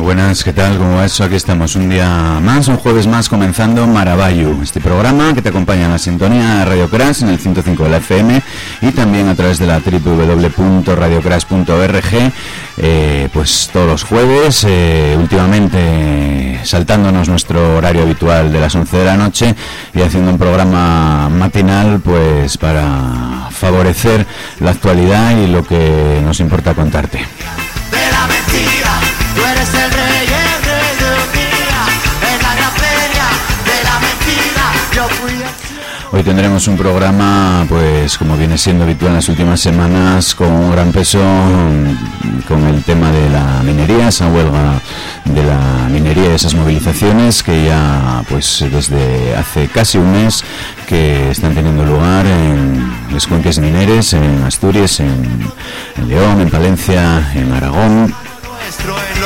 buenas, ¿qué tal? ¿Cómo va eso? Aquí estamos un día más, un jueves más, comenzando Maravallu, este programa que te acompaña en la sintonía de Radio Crash en el 105 de la FM y también a través de la www.radiocrash.org, eh, pues todos los jueves, eh, últimamente saltándonos nuestro horario habitual de las 11 de la noche y haciendo un programa matinal, pues para favorecer la actualidad y lo que nos importa contarte. Hoy tendremos un programa, pues como viene siendo habitual en las últimas semanas, con un gran peso con el tema de la minería, esa huelga de la minería, esas movilizaciones que ya, pues desde hace casi un mes que están teniendo lugar en los cuenques mineres, en Asturias, en León, en Palencia, en Aragón, Nuestro en.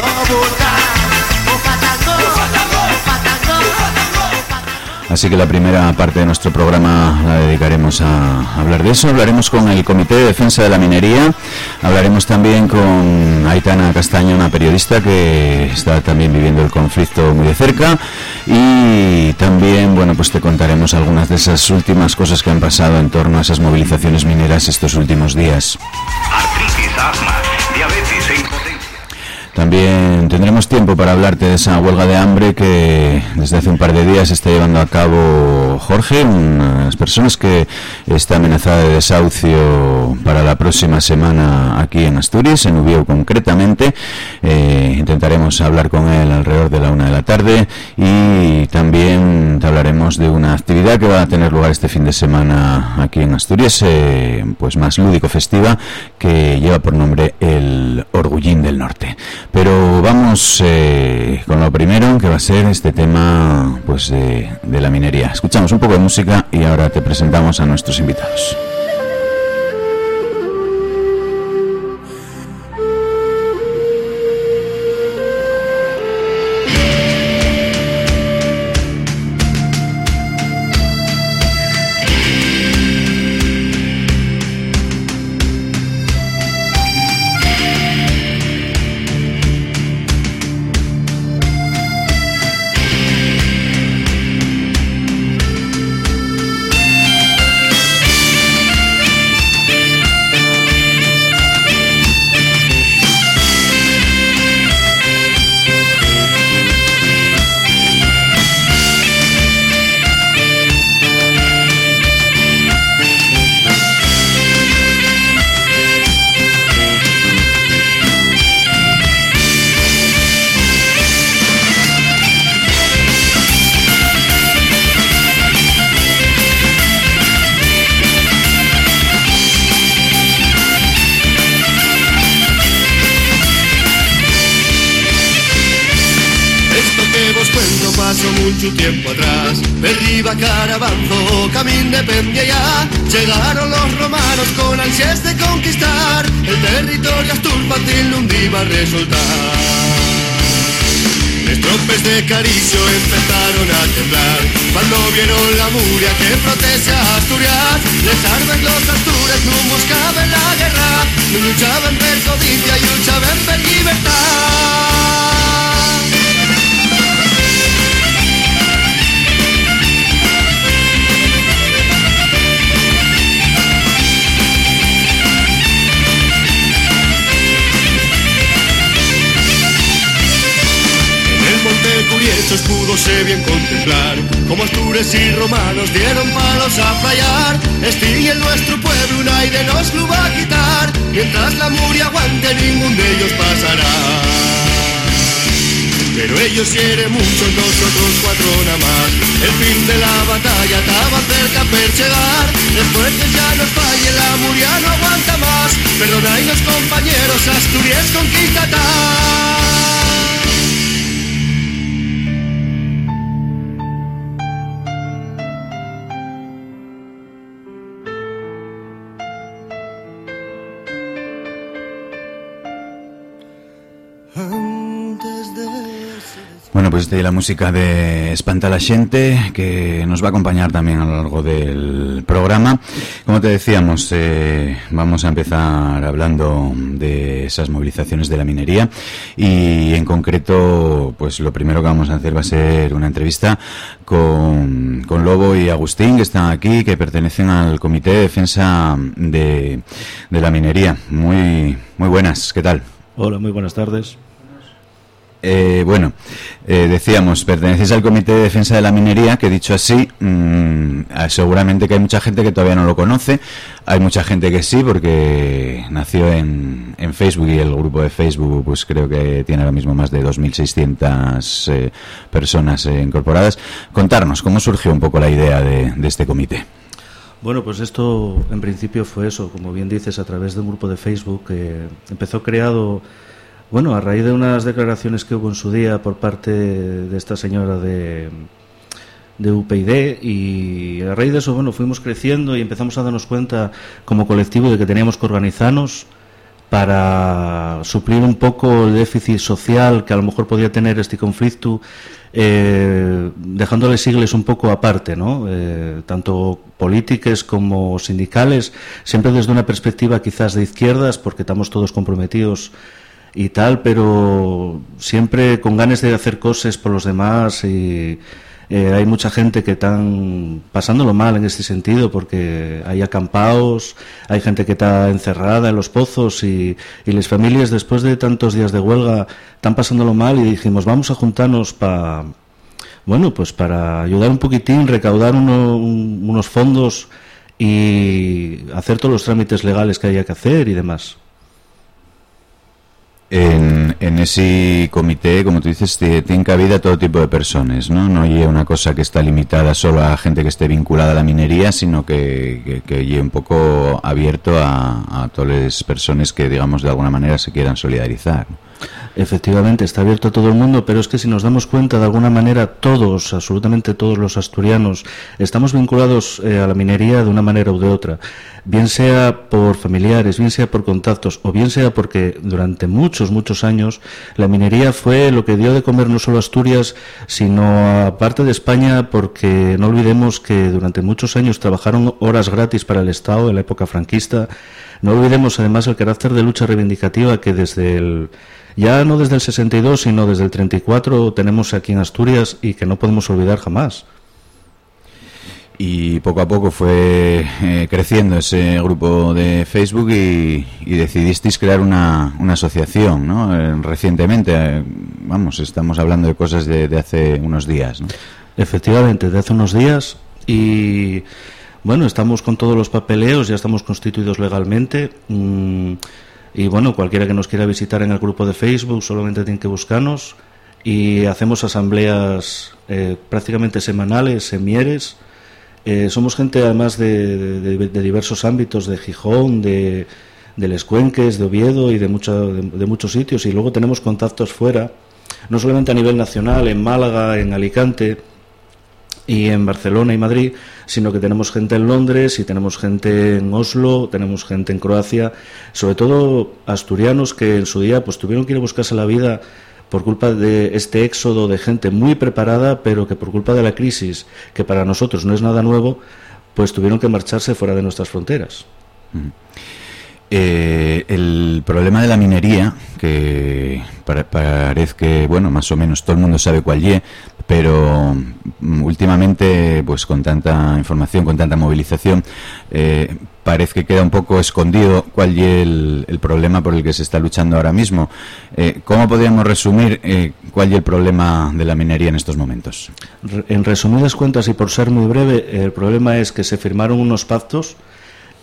Así que la primera parte de nuestro programa la dedicaremos a hablar de eso. Hablaremos con el Comité de Defensa de la Minería. Hablaremos también con Aitana Castaño, una periodista que está también viviendo el conflicto muy de cerca. Y también, bueno, pues te contaremos algunas de esas últimas cosas que han pasado en torno a esas movilizaciones mineras estos últimos días. artritis, asma. También tendremos tiempo para hablarte de esa huelga de hambre que desde hace un par de días está llevando a cabo Jorge, unas personas que está amenazada de desahucio para la próxima semana aquí en Asturias, en Ubieu concretamente. Eh, intentaremos hablar con él alrededor de la una de la tarde y también te hablaremos de una actividad que va a tener lugar este fin de semana aquí en Asturias, eh, pues más lúdico festiva, que lleva por nombre el Orgullín del Norte. Pero vamos eh, con lo primero, que va a ser este tema pues de, de la minería. Escuchamos un poco de música y ahora te presentamos a nuestros invitados. Mucho tiempo atrás. Arriba Carabanzo, camino dependía ya Llegaron los romanos con ansias de conquistar. El territorio asturpatil un día resultar. Tropes de Caricio empezaron a temblar. Cuando vieron la muria que protege a Asturias Les arden los Astures, no buscaban la guerra. No luchaban per codicia y luchaban per libertad el monte Curiechos pudose bien contemplar Como Astures y romanos dieron palos a fallar Estí en nuestro pueblo un aire nos lo va a quitar Mientras la muria aguante ningún de ellos pasará. Pero ellos quieren mucho, nosotros cuatro nada más. El fin de la batalla estaba cerca per llegar Después que ya nos falle la muria no aguanta más. Perdonadnos compañeros, Asturias conquistará pues de la música de Espanta la Gente, que nos va a acompañar también a lo largo del programa. Como te decíamos, eh, vamos a empezar hablando de esas movilizaciones de la minería y en concreto, pues lo primero que vamos a hacer va a ser una entrevista con, con Lobo y Agustín, que están aquí, que pertenecen al Comité de Defensa de, de la Minería. Muy, muy buenas, ¿qué tal? Hola, muy buenas tardes. Eh, bueno, eh, decíamos, perteneces al Comité de Defensa de la Minería, que dicho así, mm, seguramente que hay mucha gente que todavía no lo conoce, hay mucha gente que sí, porque nació en, en Facebook y el grupo de Facebook pues creo que tiene ahora mismo más de 2.600 eh, personas incorporadas. Contarnos, ¿cómo surgió un poco la idea de, de este comité? Bueno, pues esto en principio fue eso, como bien dices, a través de un grupo de Facebook que empezó creado bueno, a raíz de unas declaraciones que hubo en su día por parte de esta señora de, de UPyD y a raíz de eso, bueno, fuimos creciendo y empezamos a darnos cuenta como colectivo de que teníamos que organizarnos para suplir un poco el déficit social que a lo mejor podía tener este conflicto, eh, dejándole sigles un poco aparte, ¿no? Eh, tanto políticas como sindicales, siempre desde una perspectiva quizás de izquierdas, porque estamos todos comprometidos y tal, pero siempre con ganas de hacer cosas por los demás y eh, hay mucha gente que están pasándolo mal en este sentido porque hay acampados, hay gente que está encerrada en los pozos y, y las familias después de tantos días de huelga están pasándolo mal y dijimos vamos a juntarnos para bueno pues para ayudar un poquitín, recaudar uno, un, unos fondos y hacer todos los trámites legales que haya que hacer y demás. En, en, ese comité, como tú dices, tiene cabida todo tipo de personas, ¿no? No hay una cosa que está limitada solo a gente que esté vinculada a la minería, sino que, que, que un poco abierto a, a, todas las personas que, digamos, de alguna manera se quieran solidarizar. Efectivamente, está abierto a todo el mundo, pero es que si nos damos cuenta, de alguna manera, todos, absolutamente todos los asturianos, estamos vinculados eh, a la minería de una manera u de otra, bien sea por familiares, bien sea por contactos, o bien sea porque durante muchos, muchos años la minería fue lo que dio de comer no solo a Asturias, sino a parte de España, porque no olvidemos que durante muchos años trabajaron horas gratis para el Estado en la época franquista. No olvidemos además el carácter de lucha reivindicativa que desde el ya no desde el 62, sino desde el 34 tenemos aquí en Asturias y que no podemos olvidar jamás. Y poco a poco fue eh, creciendo ese grupo de Facebook y, y decidisteis crear una, una asociación, ¿no? Eh, recientemente, eh, vamos, estamos hablando de cosas de, de hace unos días, ¿no? Efectivamente, de hace unos días y bueno, estamos con todos los papeleos, ya estamos constituidos legalmente. Y bueno, cualquiera que nos quiera visitar en el grupo de Facebook solamente tiene que buscarnos y hacemos asambleas eh, prácticamente semanales en Mieres. Eh, somos gente además de, de, de, diversos ámbitos, de Gijón, de, de Les Cuenques, de Oviedo y de, mucho, de, muchos sitios. Y luego tenemos contactos fuera, no solamente a nivel nacional, en Málaga, en Alicante y en Barcelona y Madrid, sino que tenemos gente en Londres y tenemos gente en Oslo, tenemos gente en Croacia, sobre todo asturianos que en su día pues tuvieron que ir a buscarse la vida por culpa de este éxodo de gente muy preparada, pero que por culpa de la crisis, que para nosotros no es nada nuevo, pues tuvieron que marcharse fuera de nuestras fronteras. Eh, el problema de la minería, que parece que, bueno, más o menos todo el mundo sabe cuál es, pero mm, últimamente, pues con tanta información, con tanta movilización, eh, parece que queda un poco escondido cuál es el, problema por el que se está luchando ahora mismo. Eh, ¿Cómo podríamos resumir eh, cuál es el problema de la minería en estos momentos? En resumidas cuentas y por ser muy breve, el problema es que se firmaron unos pactos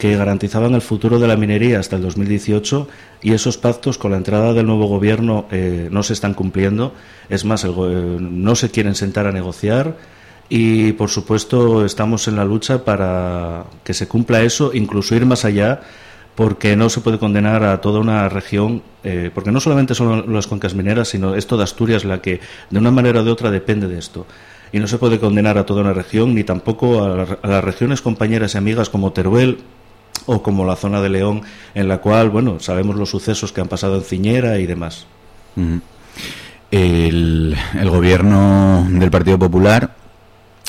que garantizaban el futuro de la minería hasta el 2018 y esos pactos con la entrada del nuevo gobierno eh, no se están cumpliendo. Es más, el, eh, no se quieren sentar a negociar y, por supuesto, estamos en la lucha para que se cumpla eso, incluso ir más allá, porque no se puede condenar a toda una región, eh, porque no solamente son las cuencas mineras, sino es toda Asturias la que, de una manera o de otra, depende de esto y no se puede condenar a toda una región ni tampoco a, a, las regiones compañeras y amigas como Teruel o como la zona de León, en la cual, bueno, sabemos los sucesos que han pasado en Ciñera y demás. El, el gobierno del Partido Popular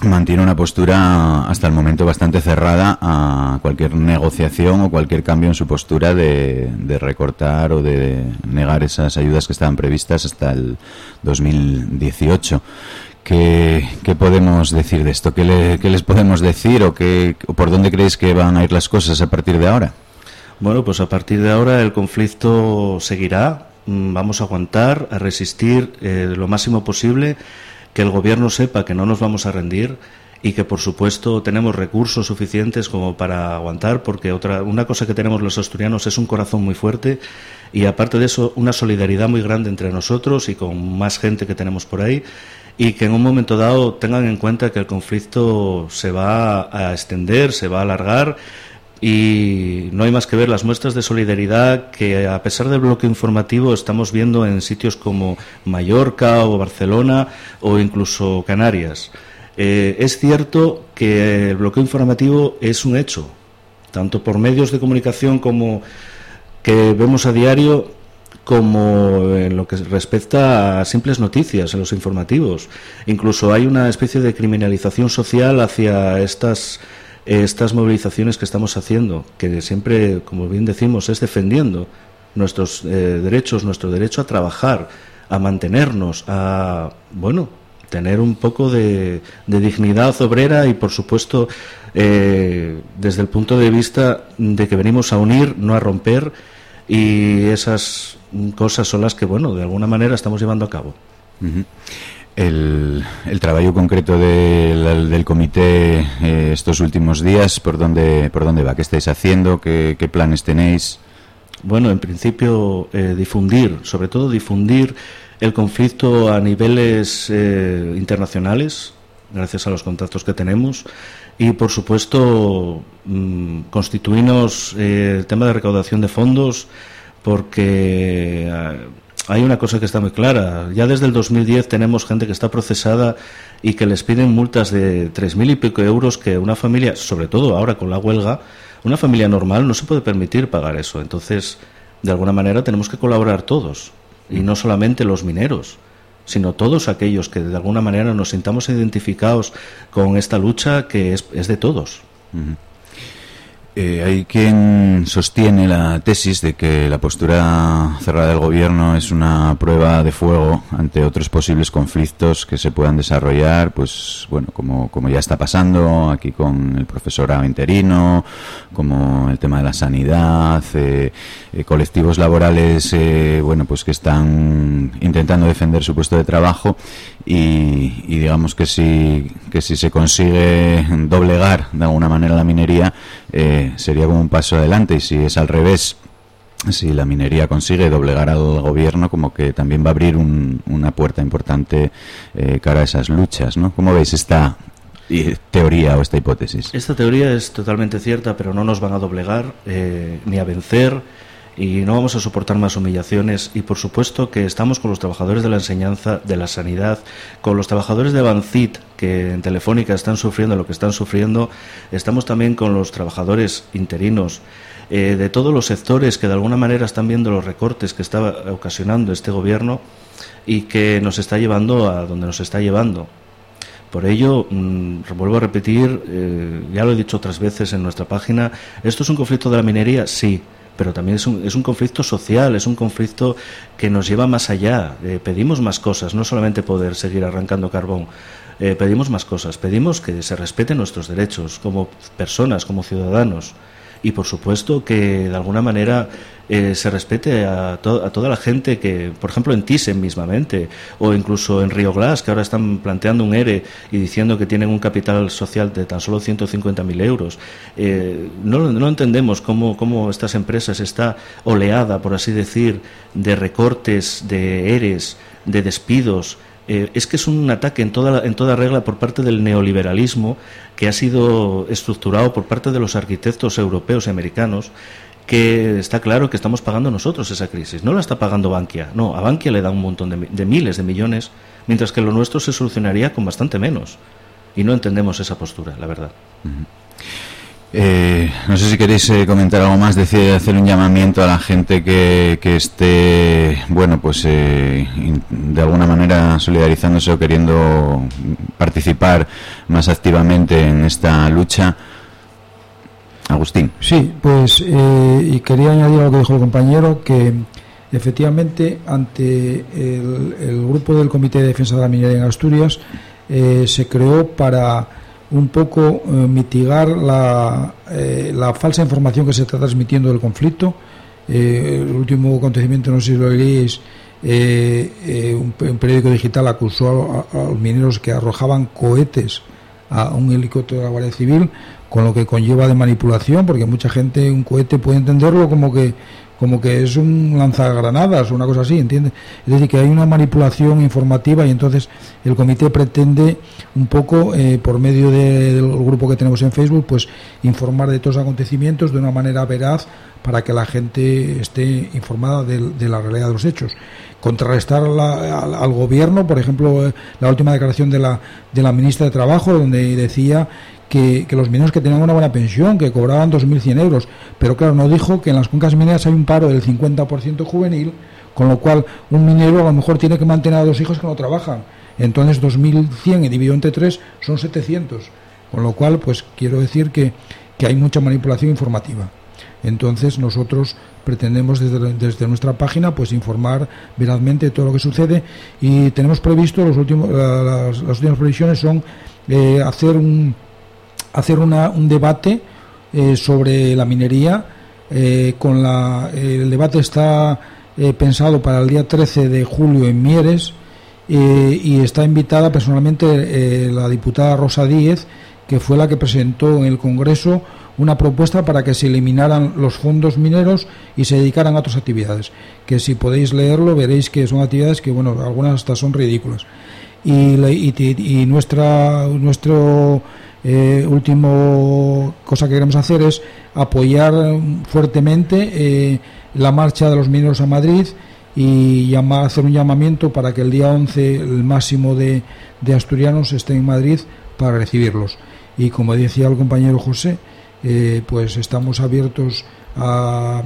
mantiene una postura hasta el momento bastante cerrada a cualquier negociación o cualquier cambio en su postura de, de recortar o de negar esas ayudas que estaban previstas hasta el 2018. ¿Qué, qué podemos decir de esto? ¿Qué, le- qué les podemos decir o, qué, o por dónde creéis que van a ir las cosas a partir de ahora? Bueno, pues a partir de ahora el conflicto seguirá. Mm, Vamos a aguantar, a resistir eh, lo máximo posible, que el gobierno sepa que no nos vamos a rendir y que por supuesto tenemos recursos suficientes como para aguantar, porque otra una cosa que tenemos los asturianos es un corazón muy fuerte y aparte de eso una solidaridad muy grande entre nosotros y con más gente que tenemos por ahí y que en un momento dado tengan en cuenta que el conflicto se va a extender, se va a alargar y no hay más que ver las muestras de solidaridad que a pesar del bloque informativo estamos viendo en sitios como Mallorca o Barcelona o incluso Canarias. Eh, es cierto que el bloqueo informativo es un hecho, tanto por medios de comunicación como que vemos a diario como en lo que respecta a simples noticias en los informativos. Incluso hay una especie de criminalización social hacia estas estas movilizaciones que estamos haciendo, que siempre, como bien decimos, es defendiendo nuestros eh, derechos, nuestro derecho a trabajar, a mantenernos, a, bueno, tener un poco de, dignidad obrera y, por supuesto, eh, desde el punto de vista de que venimos a unir, no a romper, y esas cosas son las que, bueno, de alguna manera estamos llevando a cabo. El, el trabajo concreto del, del comité eh, estos últimos días, ¿por dónde, ¿por dónde va? ¿Qué estáis haciendo? ¿Qué, qué planes tenéis? Bueno, en principio, eh, difundir, sobre todo difundir el conflicto a niveles eh, internacionales, gracias a los contactos que tenemos, y por supuesto, mm, constituirnos el tema de recaudación de fondos, porque eh, hay una cosa que está muy clara. Ya desde el 2010 tenemos gente que está procesada y que les piden multas de tres mil y pico euros que una familia, sobre todo ahora con la huelga, una familia normal no se puede permitir pagar eso. Entonces, de alguna manera tenemos que colaborar todos y no solamente los mineros sino todos aquellos que de alguna manera nos sintamos identificados con esta lucha que es, es de todos. Eh, hay quien sostiene la tesis de que la postura cerrada del gobierno es una prueba de fuego ante otros posibles conflictos que se puedan desarrollar, pues bueno, como, como ya está pasando aquí con el profesorado interino, como el tema de la sanidad, eh, eh, colectivos laborales, bueno, pues que están intentando defender su puesto de trabajo y, y digamos que si, que si se consigue doblegar de alguna manera la minería, eh, sería como un paso adelante y si es al revés si la minería consigue doblegar al gobierno como que también va a abrir un- una puerta importante eh, cara a esas luchas ¿no? ¿cómo veis esta eh, teoría o esta hipótesis? Esta teoría es totalmente cierta, pero no nos van a doblegar eh, ni a vencer y no vamos a soportar más humillaciones y por supuesto que estamos con los trabajadores de la enseñanza, de la sanidad, con los trabajadores de Bancit que en Telefónica están sufriendo lo que están sufriendo, estamos también con los trabajadores interinos eh, de todos los sectores que de alguna manera están viendo los recortes que está ocasionando este gobierno y que nos está llevando a donde nos está llevando. Por ello, mm, vuelvo a repetir, eh, ya lo he dicho otras veces en nuestra página, ¿esto es un conflicto de la minería? Sí, pero también es un, es un conflicto social, es un conflicto que nos lleva más allá. Eh, pedimos más cosas, no solamente poder seguir arrancando carbón. Eh, pedimos más cosas, pedimos que se respeten nuestros derechos como personas, como ciudadanos. Y por supuesto que de alguna manera eh, se respete a, to- a toda la gente que, por ejemplo, en Thyssen mismamente, o incluso en Río Glass, que ahora están planteando un ERE y diciendo que tienen un capital social de tan solo 150.000 euros. Eh, no, no entendemos cómo, cómo estas empresas, esta oleada, por así decir, de recortes, de ERES, de despidos, eh, es que es un ataque en toda, en toda regla por parte del neoliberalismo que ha sido estructurado por parte de los arquitectos europeos y americanos que está claro que estamos pagando nosotros esa crisis. No la está pagando Bankia. No, a Bankia le da un montón de, de miles de millones, mientras que lo nuestro se solucionaría con bastante menos. Y no entendemos esa postura, la verdad. Eh, no sé si queréis eh, comentar algo más, decir, hacer un llamamiento a la gente que, que esté, bueno, pues eh, de alguna manera solidarizándose o queriendo participar más activamente en esta lucha. Agustín. Sí, pues eh, y quería añadir a lo que dijo el compañero que efectivamente ante el, el grupo del Comité de Defensa de la Minería en Asturias eh, se creó para un poco eh, mitigar la, eh, la falsa información que se está transmitiendo del conflicto. Eh, el último acontecimiento, no sé si lo leéis, eh, un, un periódico digital acusó a, a los mineros que arrojaban cohetes a un helicóptero de la Guardia Civil, con lo que conlleva de manipulación, porque mucha gente un cohete puede entenderlo como que como que es un lanzagranadas o una cosa así, ¿entiendes? Es decir, que hay una manipulación informativa y entonces el comité pretende un poco, eh, por medio de- del grupo que tenemos en Facebook, pues informar de todos los acontecimientos de una manera veraz para que la gente esté informada de, de la realidad de los hechos. Contrarrestar la- al, al gobierno, por ejemplo, eh, la última declaración de la, de la ministra de Trabajo, donde decía que, los mineros que tenían una buena pensión, que cobraban 2.100 euros, pero claro, no dijo que en las cuencas mineras hay un paro del 50% juvenil, con lo cual un minero a lo mejor tiene que mantener a dos hijos que no trabajan. Entonces 2.100 y dividido entre 3 son 700. Con lo cual, pues quiero decir que, que hay mucha manipulación informativa. Entonces nosotros pretendemos desde, desde nuestra página pues informar verazmente de todo lo que sucede y tenemos previsto los últimos la- las, las últimas previsiones son eh, hacer un hacer una- un debate eh, sobre la minería eh, con la el debate está eh, pensado para el día 13 de julio en Mieres eh, y está invitada personalmente eh, la diputada Rosa Díez que fue la que presentó en el Congreso una propuesta para que se eliminaran los fondos mineros y se dedicaran a otras actividades. Que si podéis leerlo veréis que son actividades que, bueno, algunas hasta son ridículas. Y, y, y nuestra nuestro eh, último cosa que queremos hacer es apoyar fuertemente eh, la marcha de los mineros a Madrid y llamar, hacer un llamamiento para que el día 11 el máximo de, de asturianos esté en Madrid para recibirlos. Y como decía el compañero José, eh, pues estamos abiertos a,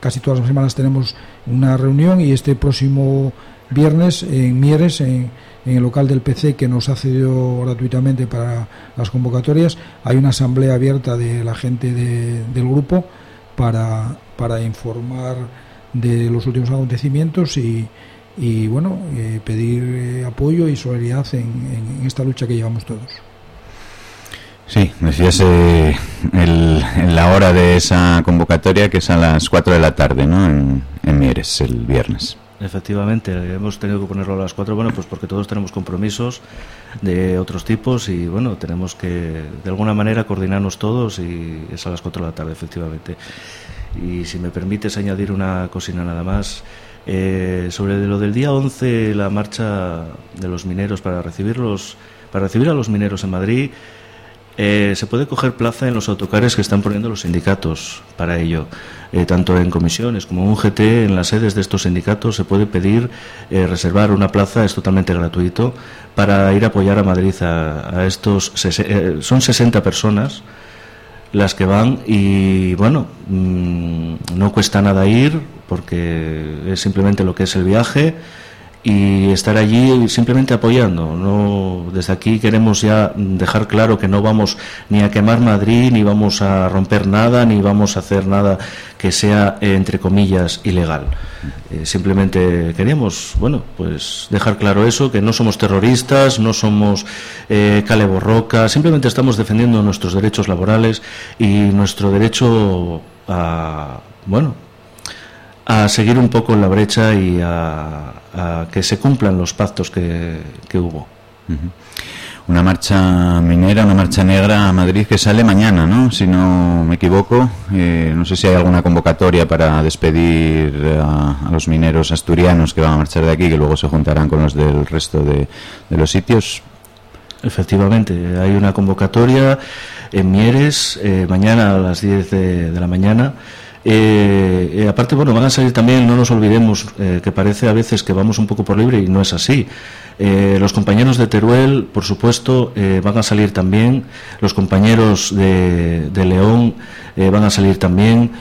casi todas las semanas tenemos una reunión y este próximo viernes en Mieres, en, en el local del PC que nos ha cedido gratuitamente para las convocatorias, hay una asamblea abierta de la gente de- del grupo para, para informar de los últimos acontecimientos y, y bueno, eh, pedir eh, apoyo y solidaridad en, esta lucha que llevamos todos. Sí, decías eh, el- la hora de esa convocatoria que es a las 4 de la tarde, ¿no? En Mieres, el viernes. Efectivamente, hemos tenido que ponerlo a las 4, bueno, pues porque todos tenemos compromisos de otros tipos y bueno, tenemos que de alguna manera coordinarnos todos y es a las 4 de la tarde, efectivamente. Y si me permites añadir una cosina nada más, eh, sobre lo del día 11, la marcha de los mineros para recibirlos, para recibir a los mineros en Madrid, eh, se puede coger plaza en los autocares que están poniendo los sindicatos para ello. Eh, tanto en comisiones como en UGT, en las sedes de estos sindicatos, se puede pedir eh, reservar una plaza, es totalmente gratuito, para ir a apoyar a Madrid a, a estos. eh, son 60 personas las que van y bueno, mm, no cuesta nada ir porque es simplemente lo que es el viaje y estar allí simplemente apoyando. No, desde aquí queremos ya dejar claro que no vamos ni a quemar Madrid, ni vamos a romper nada, ni vamos a hacer nada que sea eh, entre comillas ilegal. Eh, simplemente queríamos, bueno, pues dejar claro eso, que no somos terroristas, no somos eh, cale simplemente estamos defendiendo nuestros derechos laborales y nuestro derecho a, bueno, a seguir un poco en la brecha y a, a que se cumplan los pactos que, que hubo. Una marcha minera, una marcha negra a Madrid que sale mañana, ¿no? Si no me equivoco. Eh, no sé si hay alguna convocatoria para despedir a, a los mineros asturianos que van a marchar de aquí, que luego se juntarán con los del resto de, de los sitios. Efectivamente, hay una convocatoria en Mieres, eh, mañana a las 10 de, de la mañana. Eh, eh, aparte, bueno, van a salir también, no nos olvidemos, eh, que parece a veces que vamos un poco por libre y no es así. Eh, los compañeros de Teruel, por supuesto, eh, van a salir también. Los compañeros de, de León eh, van a salir también.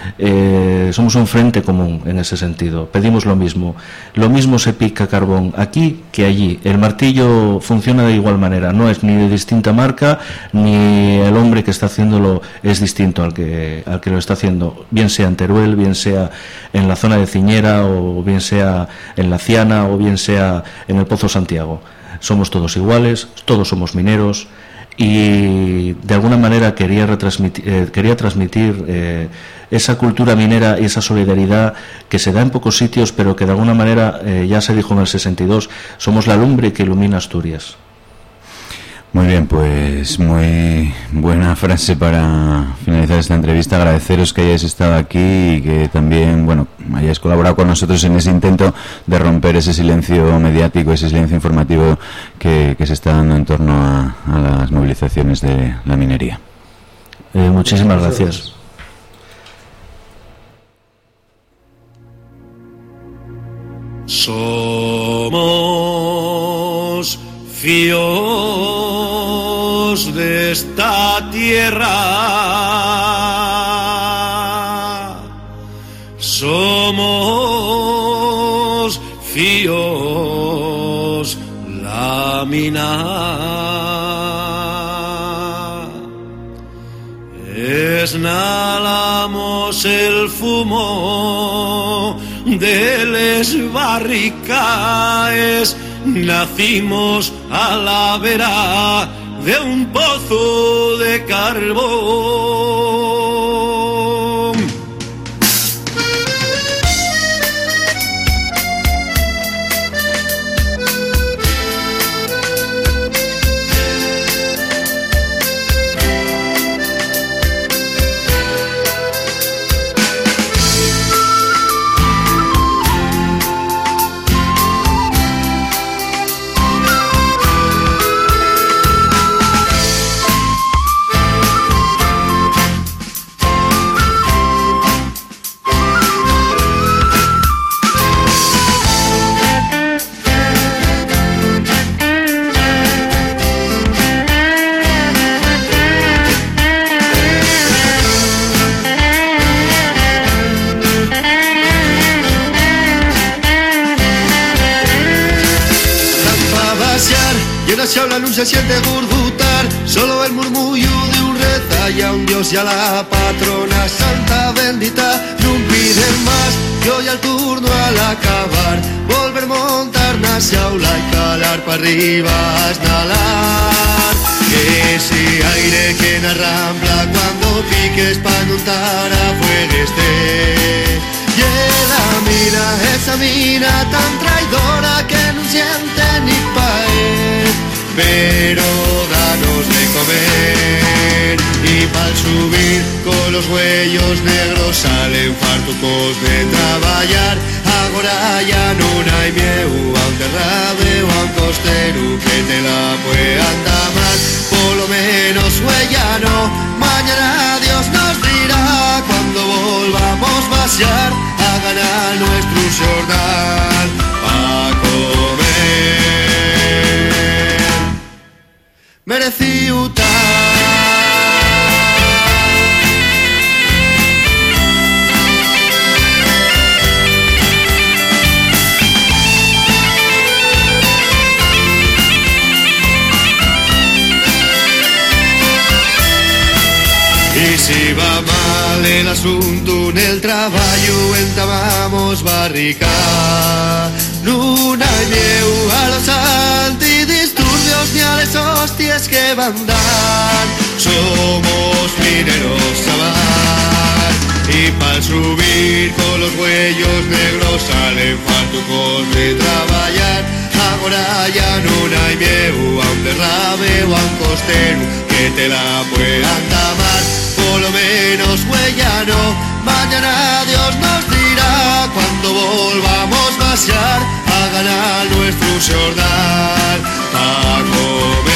Somos un frente común en ese sentido. Pedimos lo mismo. Lo mismo se pica carbón aquí que allí. El martillo funciona de igual manera. No es ni de distinta marca, ni el hombre que está haciéndolo es distinto al que, al que lo está haciendo. Bien sea en Teruel, bien sea en la zona de Ciñera, o bien sea en La Ciana, o bien sea en el Pozo Santiago. Somos todos iguales, todos somos mineros y de alguna manera quería, eh, quería transmitir eh, esa cultura minera y esa solidaridad que se da en pocos sitios, pero que de alguna manera, eh, ya se dijo en el 62, somos la lumbre que ilumina Asturias. Muy bien, pues muy buena frase para finalizar esta entrevista. Agradeceros que hayáis estado aquí y que también, bueno, hayáis colaborado con nosotros en ese intento de romper ese silencio mediático, ese silencio informativo que, que se está dando en torno a, a las movilizaciones de la minería. Eh, muchísimas gracias. Somos de esta tierra. Somos fíos lámina. Esnalamos el fumo de les barricaes nacimos a la vera de un pozo de carbón. Siente gurgutar. Solo el murmullo de un reza y a un dios y a la patrona santa bendita. Non piden más que hoy al turno al acabar Volver montar na xaula y calar pa arriba esnalar Que ese aire que na rambla cuando piques pa nuntar a fuegueste Y la mina, esa mina tan traidora que no siente ni Pero danos de comer Y pa'l subir con los huellos negros salen fartucos de traballar. Agora ya non hai mieu a un derrabe ou a un costero que te la puedan damar Polo menos huellano, mañana Dios nos dirá Cuando volvamos vaciar a ganar nuestro jornal Mereciu Y si va mal el asunto en el trabajo entabamos barrica Luna hostias que van dar Somos mineros sabar Y pa'l subir con los huellos negros salen fartucos de traballar Agora ya non hai mieu a un derrabe ou a un costero que te la puedan damar Polo menos huellano, mañana Dios nos Volvamos vaciar a ganar nuestro jornal a comer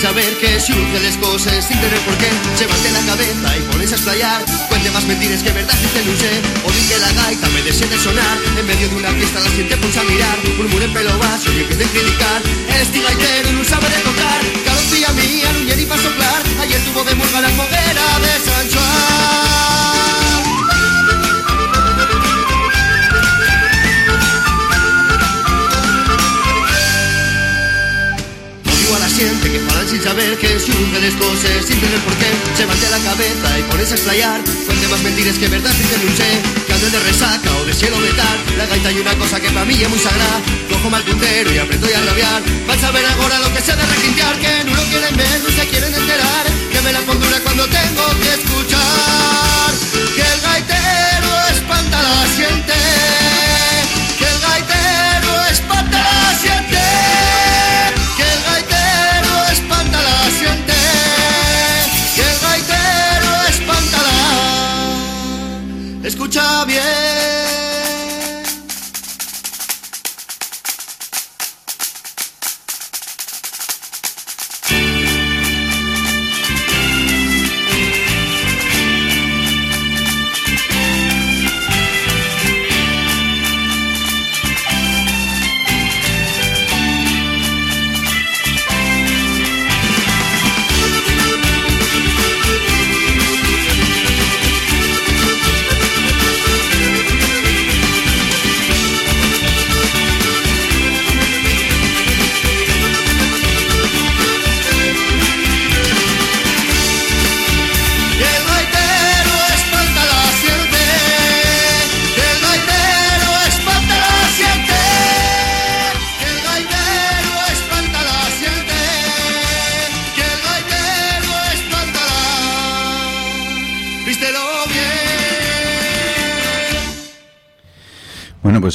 saber que surge las cosas, sin tener por qué llevarte la cabeza y pones a explayar. Cuente más mentiras que verdad que te luce. O di que la gaita me desee de sonar. En medio de una fiesta la gente pulsa a mirar. Murmuren pelo vaso y empiecen a criticar. Este gaitero no sabe de tocar. Cada día mía, no ni para soplar. Ayer tuvo de murga la foguera de San Juan. siente que sin saber que surge las cosas sin tener por qué se a la cabeza y pones a explayar cuente más mentiras que verdad sin sé que anden de resaca o de cielo metal la gaita hay una cosa que para mí es muy sagrada. Cojo mal puntero y aprendo a rabiar. Vas a ver ahora lo que se de requintear que no lo quieren ver no se quieren enterar. Que me la pondura cuando tengo que escuchar. Que el gaitero espanta la siente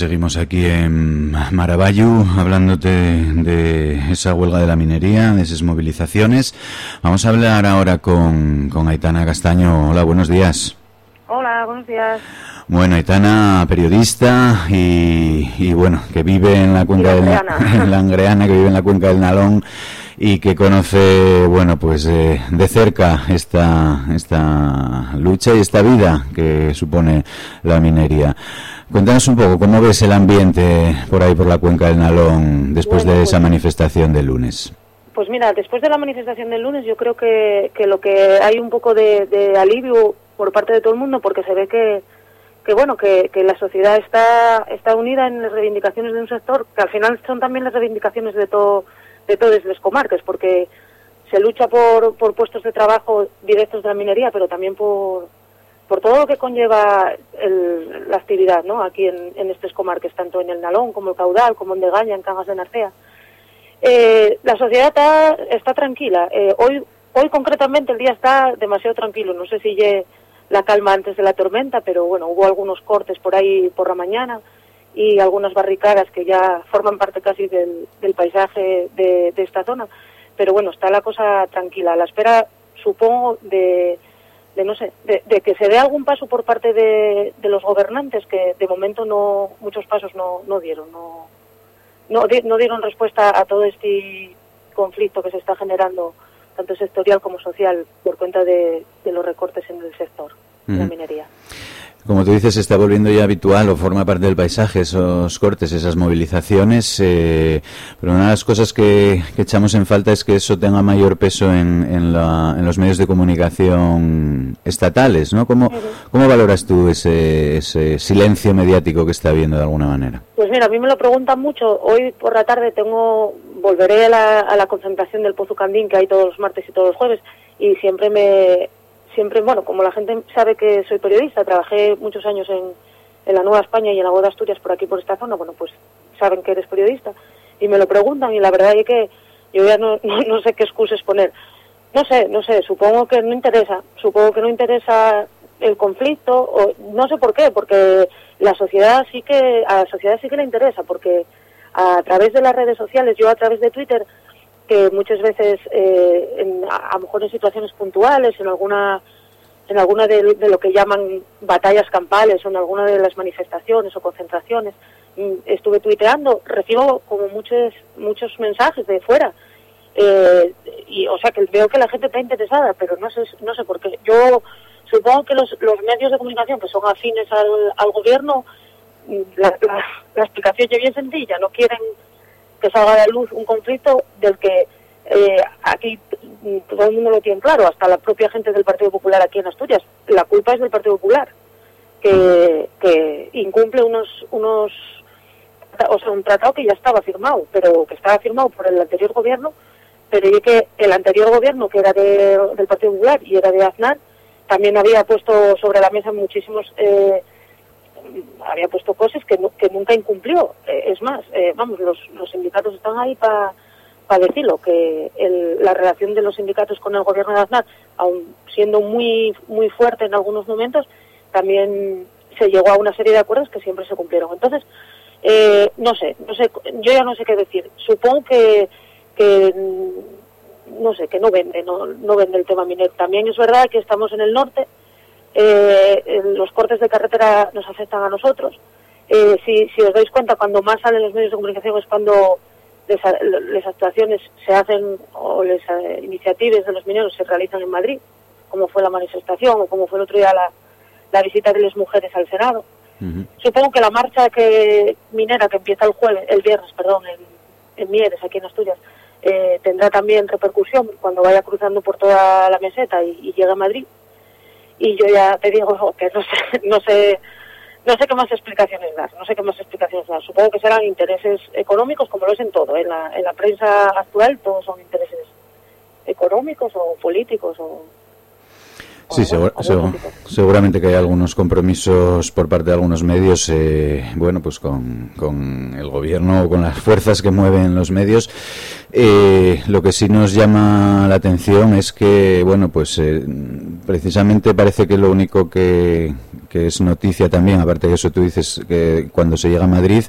seguimos aquí en Maravallu hablándote de esa huelga de la minería, de esas movilizaciones. Vamos a hablar ahora con, con Aitana Castaño. Hola, buenos días. Hola, buenos días. Bueno, Aitana, periodista y, bueno, que vive en la cuenca del en Langreana, que vive en la cuenca del Nalón y que conoce, bueno, pues eh, de cerca esta, esta lucha y esta vida que supone la minería. Cuéntanos un poco, ¿cómo ves el ambiente por ahí, por la cuenca del Nalón, después de esa pues- manifestación del lunes? Pues mira, después de la manifestación del lunes yo creo que, que lo que hay un poco de, alivio por parte de todo el mundo porque se ve que, que bueno, que, que, la sociedad está, está unida en las reivindicaciones de un sector que al final son también las reivindicaciones de todo de todas las comarcas porque se lucha por, por puestos de trabajo directos de la minería pero también por, por todo lo que conlleva la actividad ¿no? aquí en, en estos comarques, tanto en el Nalón como el Caudal, como en Degaña, en Cangas de Narcea. Eh, la sociedad está, está tranquila. Eh, hoy, hoy concretamente el día está demasiado tranquilo. No sé si ye la calma antes de la tormenta, pero bueno, hubo algunos cortes por ahí por la mañana y algunas barricadas que ya forman parte casi del, del paisaje de, de esta zona. Pero bueno, está la cosa tranquila. A la espera, supongo, de de no sé, de, que se dé algún paso por parte de, los gobernantes que de momento no muchos pasos no, no dieron, no, no, no dieron respuesta a todo este conflicto que se está generando tanto sectorial como social por cuenta de, los recortes en el sector de la minería. Como tú dices, se está volviendo ya habitual o forma parte del paisaje esos cortes, esas movilizaciones, eh, pero una de las cosas que, echamos en falta es que eso tenga mayor peso en, en, los medios de comunicación estatales, ¿no? ¿Cómo, cómo valoras tú ese, ese silencio mediático que está habiendo de alguna manera? Pues mira, a mí me lo preguntan mucho. Hoy por la tarde tengo, volveré a la, a la concentración del Pozo Candín que hay todos los martes y todos los jueves y siempre me siempre, bueno, como la gente sabe que soy periodista, trabajé muchos años en, en la Nueva España y en la de Asturias por aquí, por esta zona, bueno, pues saben que eres periodista y me lo preguntan y la verdad es que yo ya no, no, sé qué excusas poner. No sé, no sé, supongo que no interesa, supongo que no interesa el conflicto, o no sé por qué, porque la sociedad sí que, a la sociedad sí que le interesa, porque a través de las redes sociales, yo a través de Twitter, que muchas veces, eh, a, lo mejor en situaciones puntuales, en alguna en alguna de, lo que llaman batallas campales o en alguna de las manifestaciones o concentraciones, mm, estuve tuiteando, recibo como muchos muchos mensajes de fuera Eh, y, o sea, que veo que la gente está interesada, pero no sé, no sé por qué. Yo supongo que los, los medios de comunicación que son afines al, al gobierno, mm, la, la, la explicación es bien sencilla, no quieren que salga a la luz un conflicto del que eh, aquí todo el mundo lo tiene claro, hasta la propia gente del Partido Popular aquí en Asturias. La culpa es del Partido Popular, que, que incumple unos, unos, o sea, un tratado que ya estaba firmado, pero que estaba firmado por el anterior gobierno, pero y que el anterior gobierno, que era de- del Partido Popular y era de Aznar, también había puesto sobre la mesa muchísimos, eh, había puesto cosas que, que nunca incumplió. Eh, es más, eh, vamos, los, los sindicatos están ahí para decirlo, que el- la relación de los sindicatos con el gobierno de Aznar, aun siendo muy, muy fuerte en algunos momentos, también se llegó a una serie de acuerdos que siempre se cumplieron. Entonces, eh, no sé, no sé, yo ya no sé qué decir. Supongo que, que mm, no sé, que no vende, no, no vende el tema minero. También es verdad que estamos en el norte, eh, los cortes de carretera nos afectan a nosotros. Eh, si, si os dais cuenta, cuando más salen los medios de comunicación es cuando les- las actuaciones se hacen o las eh, iniciativas de los mineros se realizan en Madrid, como fue la manifestación o como fue el otro día la, la visita de las mujeres al Senado. Supongo que la marcha que minera que empieza el jueves, el viernes, perdón, en, en Mieres, aquí en Asturias, eh, tendrá también repercusión cuando vaya cruzando por toda la meseta y, y llegue a Madrid. Y yo ya te digo que no sé, no sé, no sé qué más explicaciones dar, no sé qué más explicaciones dar. Supongo que serán intereses económicos, como lo es en todo. En la, en la prensa actual todos son intereses económicos o políticos o Sí, segura- bueno, segu- algún tipo. seguramente que hay algunos compromisos por parte de algunos medios, eh, bueno, pues con, con el gobierno o con las fuerzas que mueven los medios. Eh, lo que sí nos llama la atención es que, bueno, pues eh, precisamente parece que lo único que, que es noticia también, aparte de eso tú dices que cuando se llega a Madrid,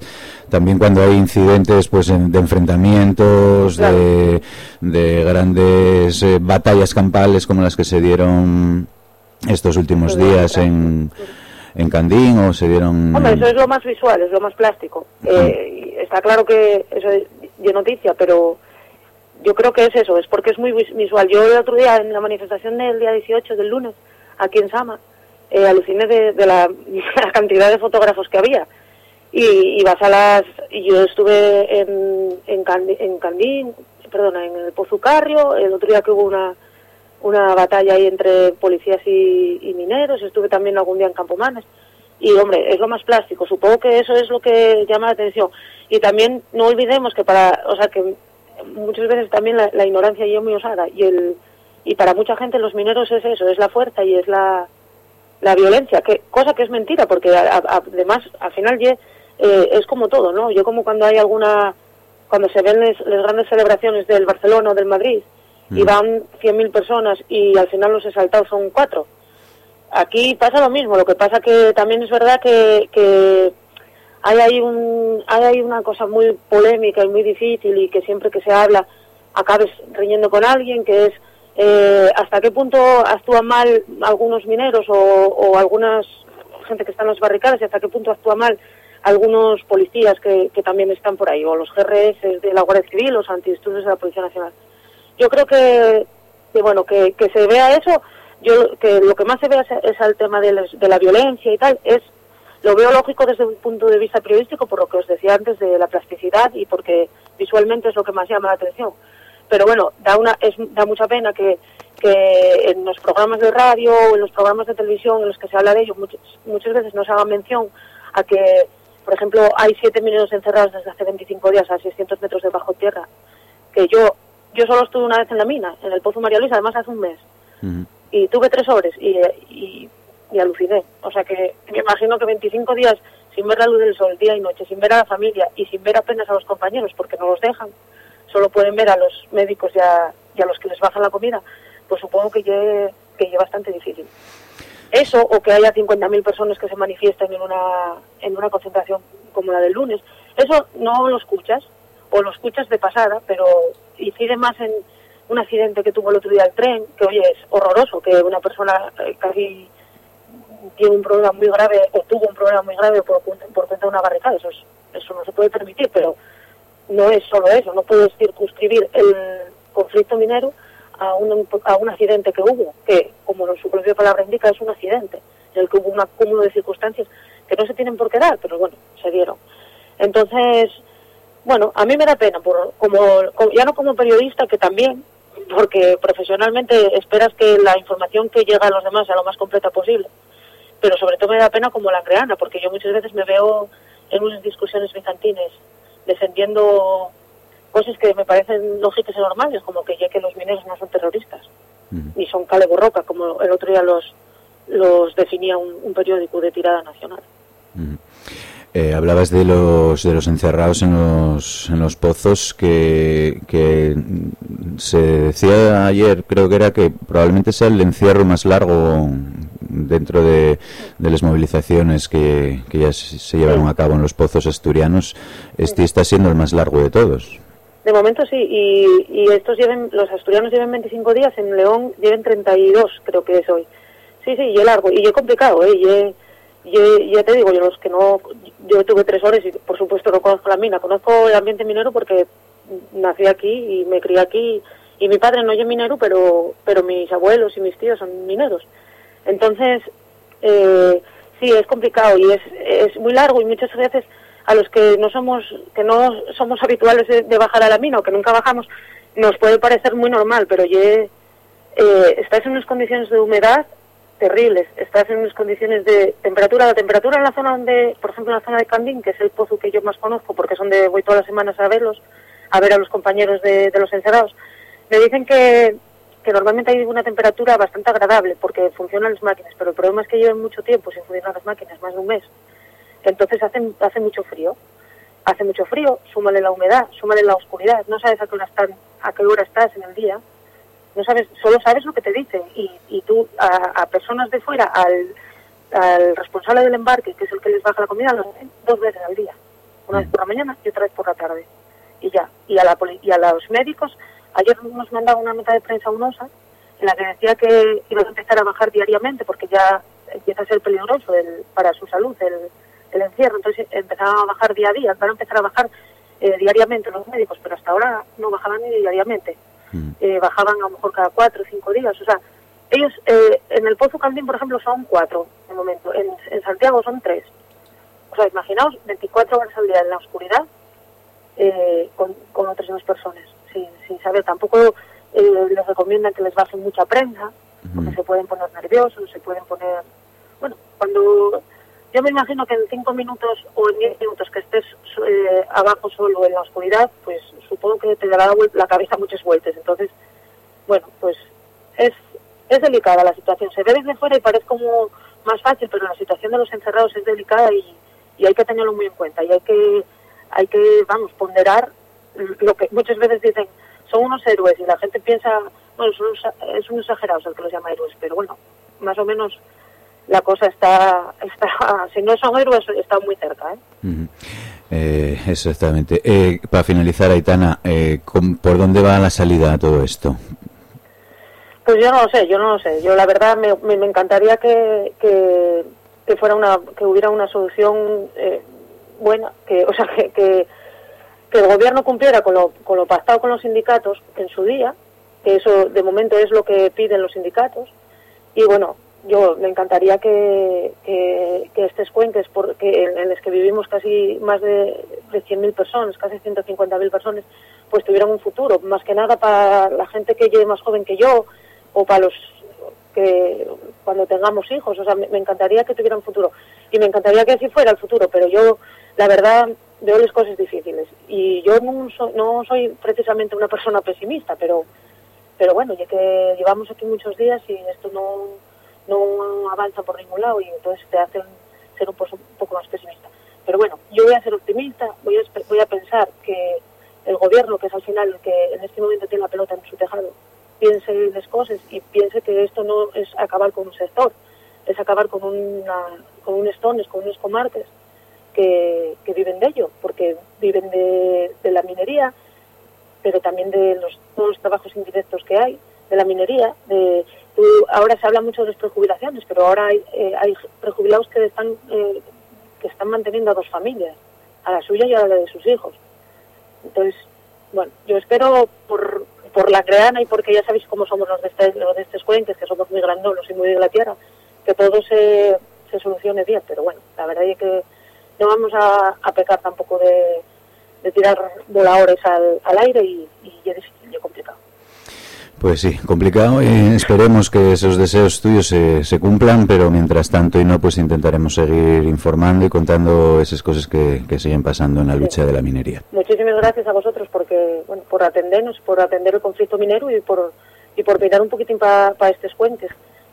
también cuando hay incidentes pues en- de enfrentamientos, Claro. de, de grandes eh, batallas campales como las que se dieron estos últimos Pero días en, en Candín o se dieron... Hombre, eso es lo más visual, es lo más plástico. Eh, y está claro que eso es de noticia, pero yo creo que es eso, es porque es muy vis- visual. Yo el otro día, en la manifestación del día 18 del lunes, aquí en Sama, eh, aluciné de, la, cantidad de fotógrafos que había. Y, vas a las... Y yo estuve en, en, Candi- en Candín, perdona, en el Pozucarrio, el otro día que hubo una una batalla ahí entre policías y, y mineros, estuve también algún día en Campomanes y hombre, es lo más plástico, supongo que eso es lo que llama la atención y también no olvidemos que para, o sea que muchas veces también la, la ignorancia y es muy osada y el y para mucha gente los mineros es eso, es la fuerza y es la, la violencia, que cosa que es mentira porque a- a- además al final ye, eh, es como todo, ¿no? Yo como cuando hay alguna cuando se ven las grandes celebraciones del Barcelona o del Madrid y Mm. van 100.000 personas y al final los exaltados son cuatro. Aquí pasa lo mismo, lo que pasa que también es verdad que, que hay ahí un hay ahí una cosa muy polémica y muy difícil y que siempre que se habla acabes riñendo con alguien que es eh, hasta qué punto actúan mal algunos mineros o, o algunas gente que está en las barricadas y hasta qué punto actúa mal algunos policías que, que también están por ahí o los GRS de la Guardia Civil los antidisturbios de la Policía Nacional yo creo que, que bueno que, que se vea eso. Yo que lo que más se vea es, es al tema de, la violencia y tal es lo veo lógico desde un punto de vista periodístico por lo que os decía antes de la plasticidad y porque visualmente es lo que más llama la atención. Pero bueno da una es, da mucha pena que que en los programas de radio o en los programas de televisión en los que se habla de ello muchas, muchas veces no se haga mención a que por ejemplo hay siete mineros encerrados desde hace 25 días a 600 metros de bajo tierra que yo yo solo estuve una vez en la mina en el pozo María Luisa además hace un mes. Y tuve tres horas y, y, y aluciné. O sea que me imagino que 25 días sin ver la luz del sol, día y noche, sin ver a la familia y sin ver apenas a los compañeros porque no los dejan, solo pueden ver a los médicos y a, y a los que les bajan la comida, pues supongo que lle, que lle bastante difícil. Eso o que haya 50.000 personas que se manifiesten en una, en una concentración como la del lunes, eso no lo escuchas o lo escuchas de pasada, pero incide más en un accidente que tuvo el otro día el tren, que oye, es horroroso que una persona eh, casi tiene un problema muy grave o tuvo un problema muy grave por, por cuenta de una barricada, eso, es- eso no se puede permitir, pero no es solo eso, no puedes circunscribir el, conflicto minero a un, a un accidente que hubo, que como su propia palabra indica es un accidente, en el que hubo un acúmulo de circunstancias que no se tienen por qué dar, pero bueno, se dieron. Entonces, bueno, a mí me da pena, por, como- ya no como periodista, que también, porque profesionalmente esperas que la información que llega a los demás sea lo más completa posible, pero sobre todo me da pena como la creana, porque yo muchas veces me veo en unas discusiones bizantines defendiendo cosas que me parecen lógicas y normales, como que ya que los mineros no son terroristas, ni son cale borroca, como el otro día los, los definía un, un periódico de tirada nacional. Eh, hablabas de los de los encerrados en los en los pozos que, que se decía ayer creo que era que probablemente sea el encierro más largo dentro de, de las movilizaciones que, que ya se llevaron a cabo en los pozos asturianos este está siendo el más largo de todos De momento sí, y, y estos lleven, los asturianos lleven 25 días, en León lleven 32, creo que es hoy. Sí, sí, y es largo, y es complicado, ¿eh? Y es- ya te digo, yo los que no, yo tuve tres horas y por supuesto no conozco la mina, conozco el ambiente minero porque nací aquí y me crié aquí, y mi padre no es minero, pero, pero mis abuelos y mis tíos son mineros. Entonces, eh, sí, es complicado y es, es muy largo y muchas veces a los que no somos que no somos habituales de, de bajar a la mina o que nunca bajamos nos puede parecer muy normal, pero ye, eh, estás en unas condiciones de humedad terribles, estás en unas condiciones de temperatura, la temperatura en la zona donde, por ejemplo, en la zona de Candín, que es el pozo que yo más conozco, porque es donde voy todas las semanas a verlos, a ver a los compañeros de, de los encerrados, me dicen que, que normalmente hay una temperatura bastante agradable porque funcionan las máquinas, pero el problema es que llevan mucho tiempo sin funcionar las máquinas, más de un mes. Entonces hace, hace mucho frío. Hace mucho frío, súmale la humedad, súmale la oscuridad, no sabes a qué hora, están, a qué hora estás en el día, no sabes, solo sabes lo que te dicen. Y, y tú a, a personas de fuera, al, responsable del embarque, que es el que les baja la comida, lo hacen dos veces al día, una vez por la mañana y otra vez por la tarde. Y ya. Y a, la, y a los médicos, ayer nos mandaba una nota de prensa unosa en la que decía que iban a empezar a bajar diariamente porque ya empieza a ser peligroso el- para su salud el, el encierro, entonces empezaban a bajar día a día, van a empezar a bajar eh, diariamente los médicos, pero hasta ahora no bajaban ni diariamente, Mm. Eh, bajaban a lo mejor cada cuatro o cinco días, o sea, ellos eh, en el Pozo Candín, por ejemplo, son cuatro de momento, en, en Santiago son tres, o sea, imaginaos 24 horas al día en la oscuridad eh, con, con otras dos personas, sin, sin saber. Tampoco eh, les recomiendan que les bajen mucha prensa, porque Ujú. se pueden poner nerviosos, se pueden poner... Bueno, cuando... Yo me imagino que en cinco minutos o en diez minutos que estés eh, abajo solo en la oscuridad, pues supongo que te dará la, cabeza muchas vueltas. Entonces, bueno, pues es, es delicada la situación. Se ve desde fuera y parece como más fácil, pero la situación de los encerrados es delicada y, y hay que tenerlo muy en cuenta. Y hay que, hay que, vamos, ponderar lo que muchas veces dicen, son unos héroes y la gente piensa, bueno, son es un exagerado el que los llama héroes, pero bueno, más o menos la cosa está, está si no son héroes, está muy cerca, ¿eh? Eh, exactamente. Eh, para finalizar, Aitana, eh, ¿con- ¿por dónde va la salida a todo esto? Pues yo no lo sé, yo no lo sé. Yo la verdad me, me, me encantaría que, que, que fuera una, que hubiera una solución eh, buena, que, o sea, que, que, que el gobierno cumpliera con lo, con lo pactado con los sindicatos en su día, que eso de momento es lo que piden los sindicatos. Y bueno, yo me encantaría que, que, que cuenques, porque en, en los que vivimos casi más de, de 100.000 personas, casi 150.000 personas, pues tuvieran un futuro, más que nada para la gente que lleve más joven que yo o para los que cuando tengamos hijos, o sea, me, encantaría que tuvieran futuro. Y me encantaría que así fuera el futuro, pero yo la verdad veo las cosas difíciles. Y yo no, so- no soy precisamente una persona pesimista, pero pero bueno, ya que llevamos aquí muchos días y esto no, no avanza por ningún lado y entonces te hacen ser un, poco- más pesimista. Pero bueno, yo voy a ser optimista, voy a, voy a pensar que el gobierno, que es al final el que en este momento tiene la pelota en su tejado, piense en las cosas y piense que esto no es acabar con un sector, es acabar con, una, con unos con unos comarques que, que viven de ello, porque viven de, de la minería, pero también de los, todos los trabajos indirectos que hay, de la minería. De, tú- ahora se habla mucho de las prejubilaciones, pero ahora hay, eh, hay prejubilados que están, eh, que están manteniendo a dos familias, a la suya y a la de sus hijos. Entonces, bueno, yo espero por por la creana y porque ya sabéis cómo somos los de este, los de estos cuenques, que somos muy grandolos y muy de la tierra, que todo se, se solucione bien, pero bueno, la verdad es que no vamos a, a pecar tampoco de, de tirar voladores al, al aire y, y es difícil, ya complicado. Pues sí, complicado y esperemos que esos deseos tuyos se, se cumplan, pero mientras tanto y no, pues intentaremos seguir informando y contando esas cosas que, que siguen pasando en la lucha de la minería. Muchísimas gracias a vosotros porque, bueno, por atendernos, por atender el conflicto minero y por, y por mirar un poquitín para estos puentes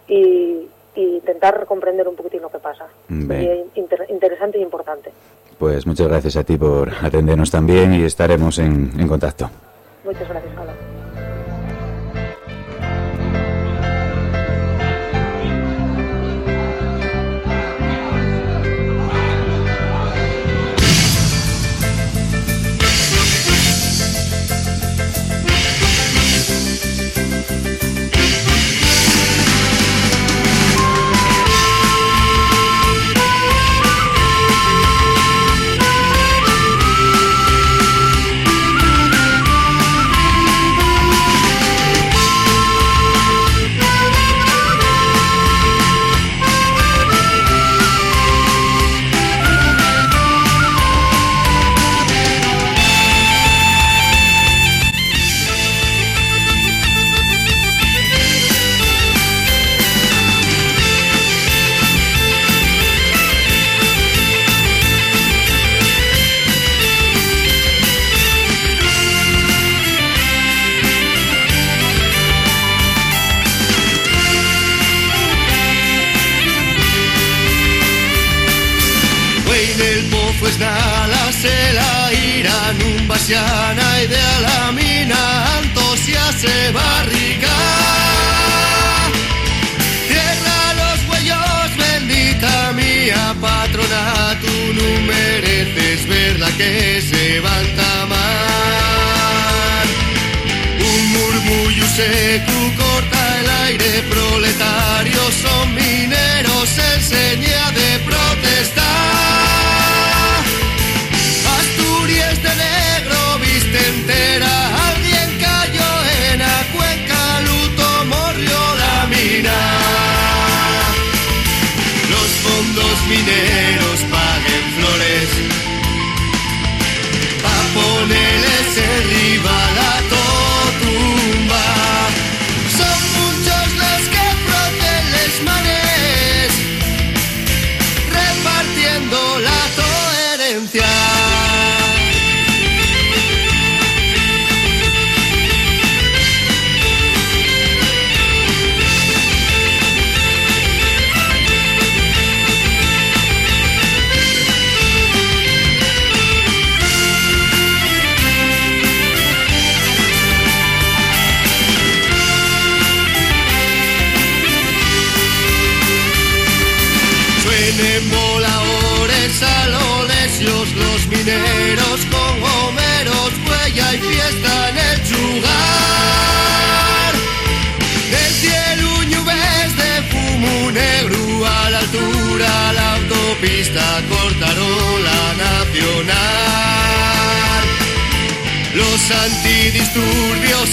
y, y intentar comprender un poquitín lo que pasa. Inter- interesante y importante. Pues muchas gracias a ti por atendernos también y estaremos en, en contacto. Muchas gracias, Carla.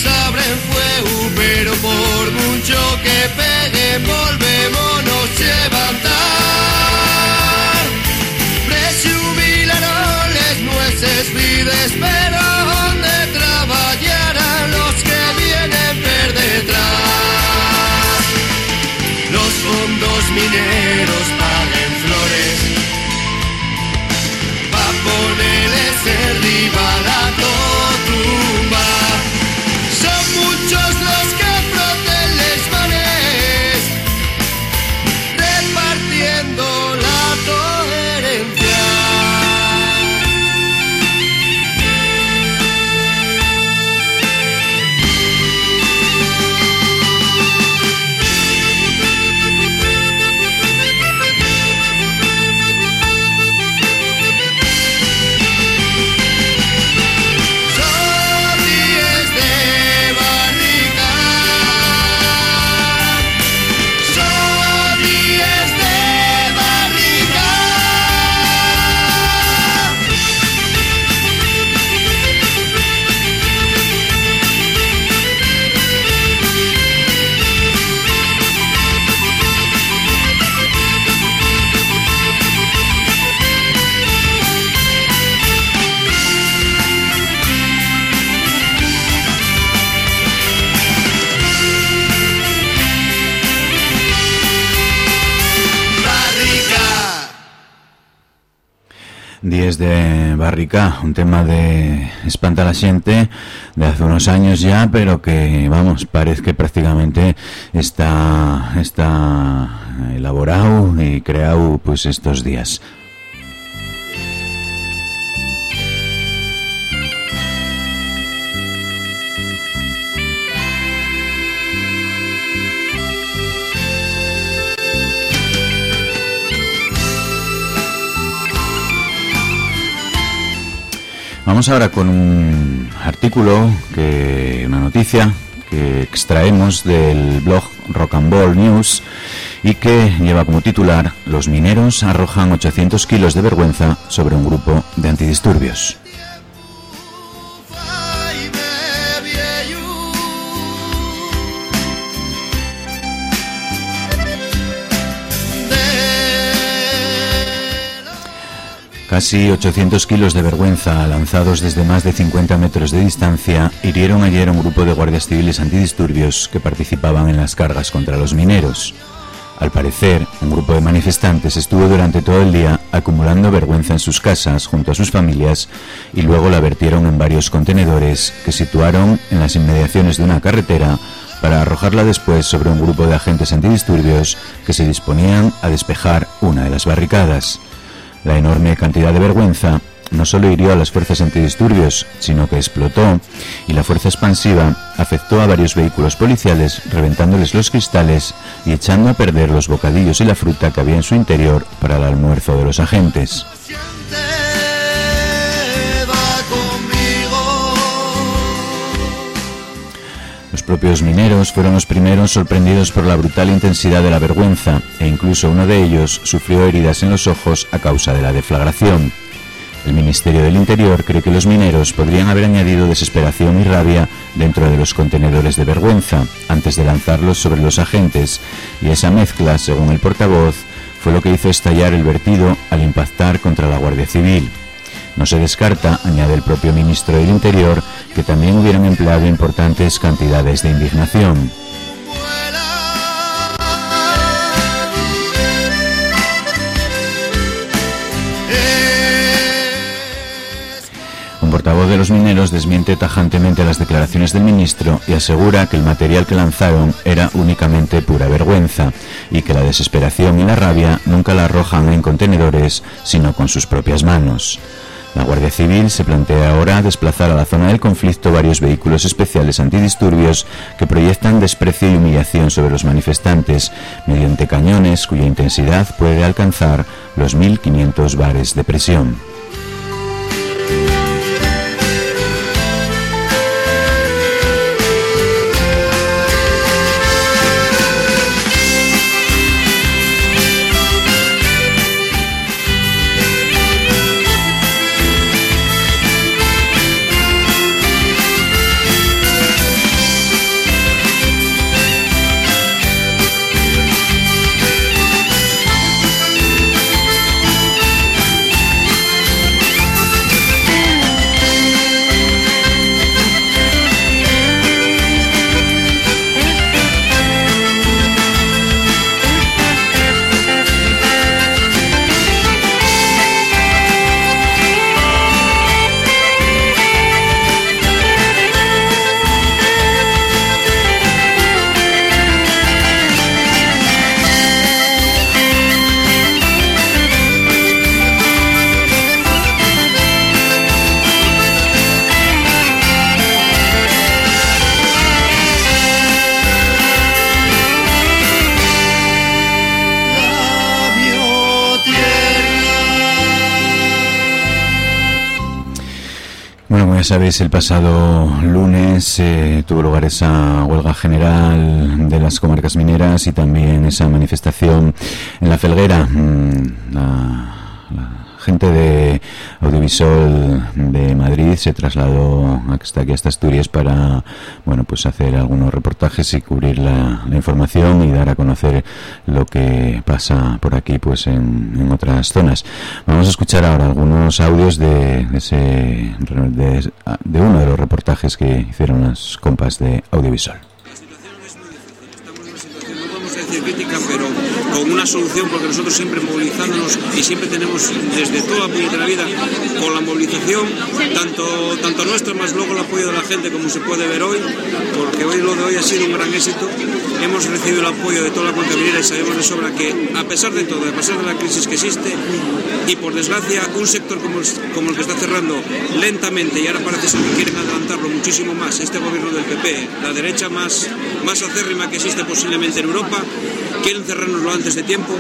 Abren fuego, pero por mucho que peguen, volvemos un tema de espanta la gente de hace unos años ya, pero que, vamos, parece que prácticamente está, está elaborado y creado pues estos días. Vamos ahora con un artículo, una noticia que extraemos del blog Rock and Ball News y que lleva como titular Los mineros arrojan 800 kilos de vergüenza sobre un grupo de antidisturbios. Casi 800 kilos de vergüenza lanzados desde más de 50 metros de distancia hirieron ayer a un grupo de guardias civiles antidisturbios que participaban en las cargas contra los mineros. Al parecer, un grupo de manifestantes estuvo durante todo el día acumulando vergüenza en sus casas junto a sus familias y luego la vertieron en varios contenedores que situaron en las inmediaciones de una carretera para arrojarla después sobre un grupo de agentes antidisturbios que se disponían a despejar una de las barricadas. La enorme cantidad de vergüenza no solo hirió a las fuerzas antidisturbios, sino que explotó y la fuerza expansiva afectó a varios vehículos policiales, reventándoles los cristales y echando a perder los bocadillos y la fruta que había en su interior para el almuerzo de los agentes. Los propios mineros fueron los primeros sorprendidos por la brutal intensidad de la vergüenza e incluso uno de ellos sufrió heridas en los ojos a causa de la deflagración. El Ministerio del Interior cree que los mineros podrían haber añadido desesperación y rabia dentro de los contenedores de vergüenza antes de lanzarlos sobre los agentes y esa mezcla, según el portavoz, fue lo que hizo estallar el vertido al impactar contra la Guardia Civil. No se descarta, añade el propio ministro del Interior, que también hubieran empleado importantes cantidades de indignación. Un portavoz de los mineros desmiente tajantemente las declaraciones del ministro y asegura que el material que lanzaron era únicamente pura vergüenza y que la desesperación y la rabia nunca la arrojan en contenedores, sino con sus propias manos. La Guardia Civil se plantea ahora desplazar a la zona del conflicto varios vehículos especiales antidisturbios que proyectan desprecio y humillación sobre los manifestantes mediante cañones cuya intensidad puede alcanzar los 1.500 bares de presión. Sabéis, el pasado lunes eh, tuvo lugar esa huelga general de las comarcas mineras y también esa manifestación en la Felguera. Mm, la, gente de Audiovisual de Madrid se trasladó hasta aquí, hasta Asturias, para bueno pues hacer algunos reportajes y cubrir la, información y dar a conocer lo que pasa por aquí pues en, otras zonas. Vamos a escuchar ahora algunos audios de, ese, de, uno de los reportajes que hicieron las compas de Audiovisual. La situación es. Estamos en una situación, no vamos a decir crítica, una solución, porque nosotros siempre movilizándonos y siempre tenemos desde toda la vida con la movilización, tanto, tanto nuestro, más luego el apoyo de la gente, como se puede ver hoy, porque hoy lo de hoy ha sido un gran éxito. Hemos recibido el apoyo de toda la minera y sabemos de sobra que, a pesar de todo, a pesar de la crisis que existe, y por desgracia, un sector como el, como el que está cerrando lentamente y ahora parece ser que quieren adelantarlo muchísimo más, este gobierno del PP, la derecha más, más acérrima que existe posiblemente en Europa, quieren cerrárnoslo antes de tiempo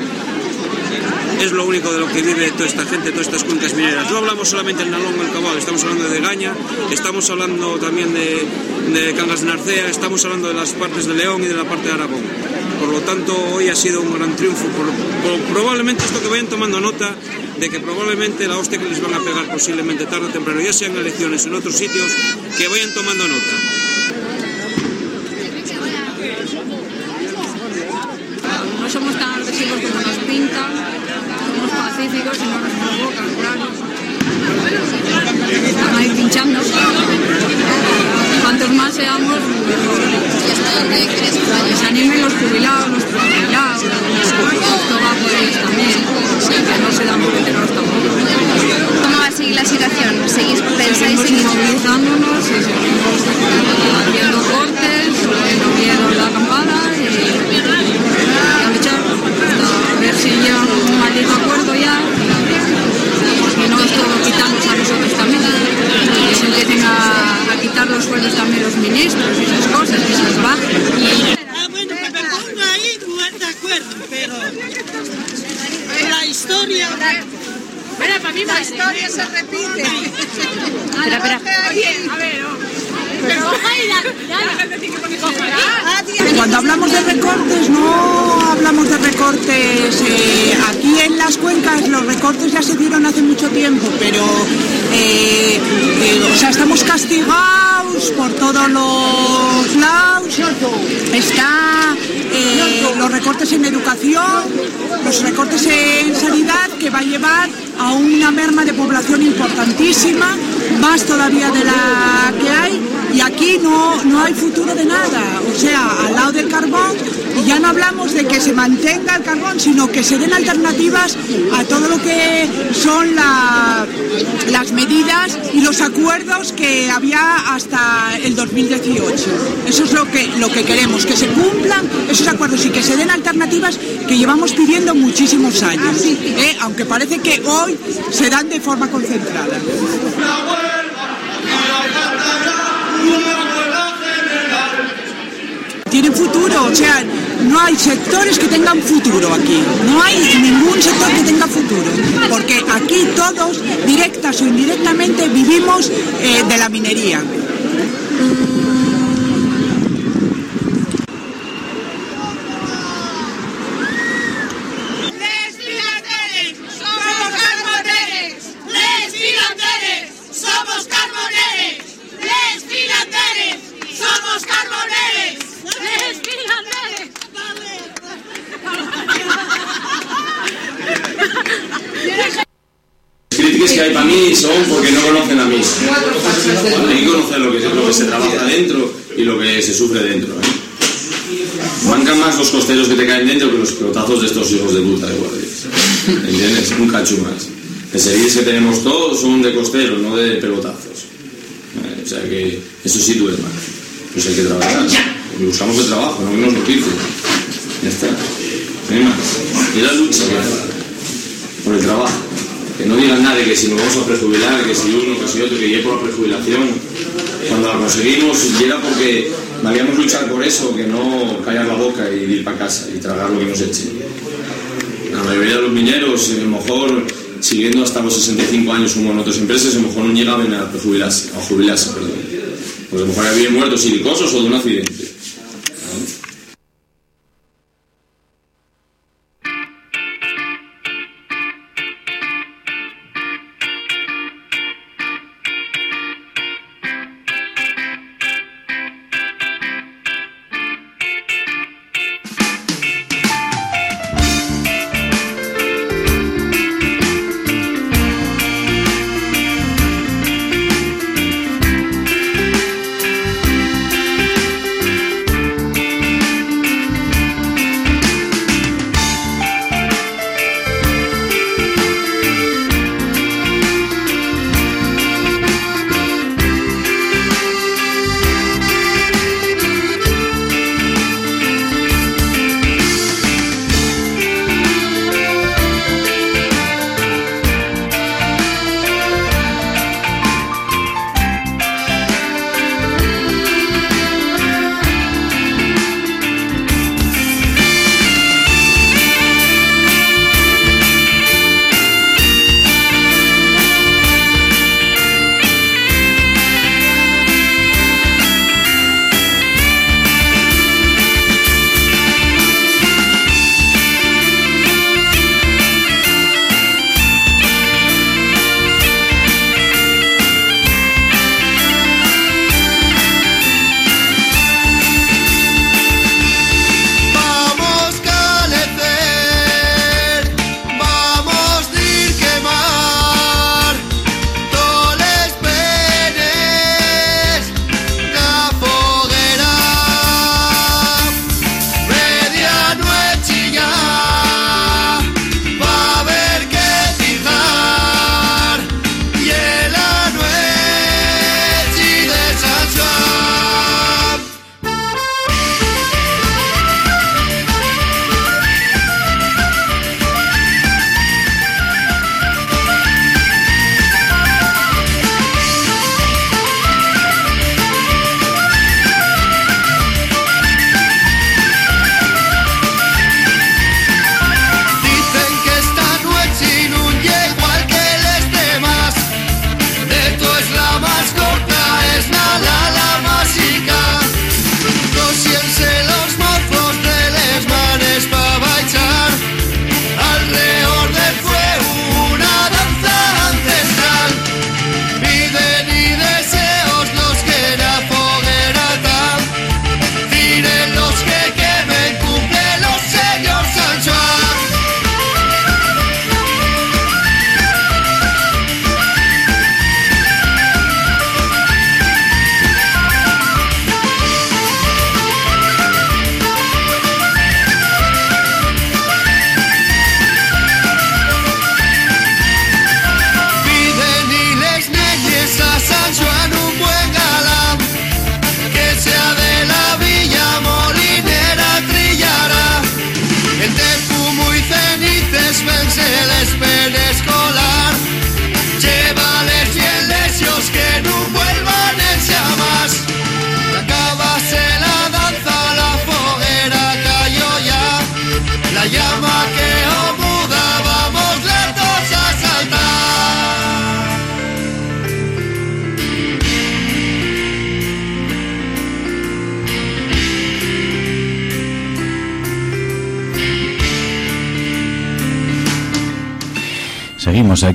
es lo único de lo que vive toda esta gente, todas estas cuencas mineras. No hablamos solamente del Nalón o el Cabal, estamos hablando de Gaña, estamos hablando también de, Cangas de Narcea, estamos hablando de las partes de León y de la parte de Aragón. Por lo tanto, hoy ha sido un gran triunfo. Probablemente esto que vayan tomando nota de que probablemente la hostia que les van a pegar posiblemente tarde o temprano, ya sean elecciones en otros sitios, que vayan tomando nota. No somos tan agresivos como nos pintan, somos pacíficos y no nos provocan, claro. Están ahí pinchando. Cuantos más seamos, mejor. Que se animen los jubilados, los jubilados, los tobacos también, que no se dan por veteranos tampoco. ¿Cómo va a seguir la situación? ¿Seguís, pensáis seguir movilizándonos y seguimos haciendo cortes, no miedo la acampada y, hasta ver si llegan a un maldito acuerdo ya. Y no es todo quitarnos a nosotros también. Que se empiecen a, a quitar los sueldos también los ministros y esas cosas que se les bajen Ah, bueno, que me pongo ahí de acuerdo, pero la historia... Mira, para mí la historia se repite. Espera, espera. A ver, pero Cuando hablamos de recortes, no hablamos de recortes. eh, aquí en las cuencas los recortes ya se dieron hace mucho tiempo, pero eh, eh, o sea, estamos castigados por todos los lados. Está los recortes en educación, los recortes en sanidad, que va a llevar a una merma de población importantísima, más todavía de la que hay, y aquí no, no hay futuro de nada. O sea, al lado del carbón, y ya no hablamos de que se mantenga el carbón, sino que se den alternativas a todo lo que son la- las medidas y los acuerdos que había hasta el 2018. Eso es lo que, lo que queremos, que se cumplan esos acuerdos y que se den alternativas que llevamos pidiendo muchísimos años, ¿eh? aunque parece que hoy se dan de forma concentrada. Tienen futuro, o sea, no hay sectores que tengan futuro aquí, no hay ningún sector que tenga futuro, porque aquí todos, directas o indirectamente, vivimos eh, de la minería. Les filanteres, somos carboneres. Les filanteres, somos carboneres. Les filanteres, somos carboneres. Les filanteres. críticas que hay para mí son porque no conocen a mí. Hay que conocer lo que, lo que se trabaja dentro y lo que se sufre dentro. ¿eh? Mancan más los costeros que te caen dentro que los pelotazos de estos hijos de puta de guardia. ¿Entiendes? Un cacho más. Que tenemos todos son de costeros, no de pelotazos. ¿Eh? O sea que eso sí duele más. Pues hay que trabajar. Y buscamos el trabajo, no que nos lo quiten. Ya está. No. Y la lucha por el trabajo. Que no digan nada de que si nos vamos a prejubilar, que si uno, que si otro, que llegue por la prejubilación. Cuando la conseguimos, y era porque valíamos luchar por eso, que no callar la boca y ir para casa y tragar lo que nos echen. La mayoría de los mineros, a lo mejor, siguiendo hasta los 65 años como en otras empresas, a lo mejor no llegaban a prejubilarse, a jubilarse, perdón. Pues a lo mejor habían muerto silicosos o de un accidente.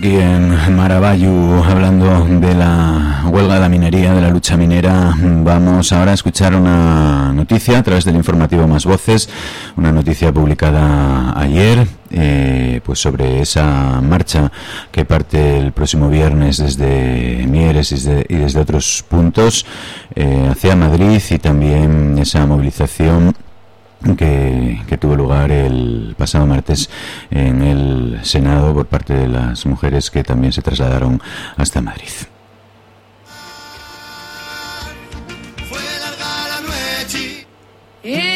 Aquí en Marabayu hablando de la huelga de la minería, de la lucha minera. Vamos ahora a escuchar una noticia a través del informativo Más Voces, una noticia publicada ayer, eh, pues sobre esa marcha que parte el próximo viernes desde Mieres y desde, y desde otros puntos eh, hacia Madrid y también esa movilización que, que, tuvo lugar el pasado martes en el Senado por parte de las mujeres que también se trasladaron hasta Madrid. En la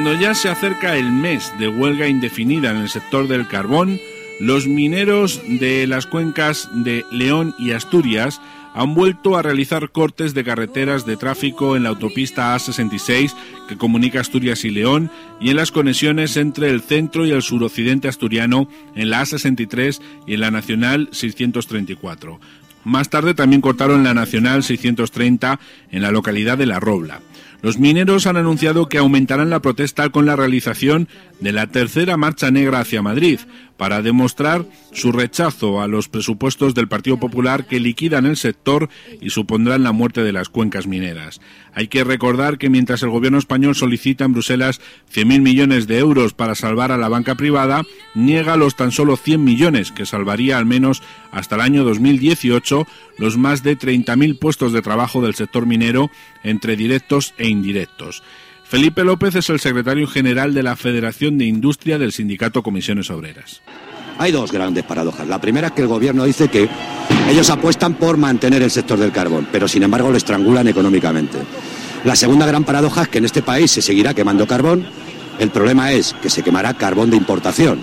Cuando ya se acerca el mes de huelga indefinida en el sector del carbón, los mineros de las cuencas de León y Asturias han vuelto a realizar cortes de carreteras de tráfico en la autopista A66 que comunica Asturias y León y en las conexiones entre el centro y el suroccidente asturiano en la A63 y en la Nacional 634. Más tarde también cortaron la Nacional 630 en la localidad de La Robla. Los mineros han anunciado que aumentarán la protesta con la realización de la tercera marcha negra hacia Madrid para demostrar su rechazo a los presupuestos del Partido Popular que liquidan el sector y supondrán la muerte de las cuencas mineras. Hay que recordar que mientras el gobierno español solicita en Bruselas 100.000 millones de euros para salvar a la banca privada, niega los tan solo 100 millones que salvaría al menos hasta el año 2018 los más de 30.000 puestos de trabajo del sector minero entre directos e indirectos. Felipe López es el secretario general de la Federación de Industria del Sindicato Comisiones Obreras. Hay dos grandes paradojas. La primera es que el gobierno dice que ellos apuestan por mantener el sector del carbón, pero sin embargo lo estrangulan económicamente. La segunda gran paradoja es que en este país se seguirá quemando carbón. El problema es que se quemará carbón de importación.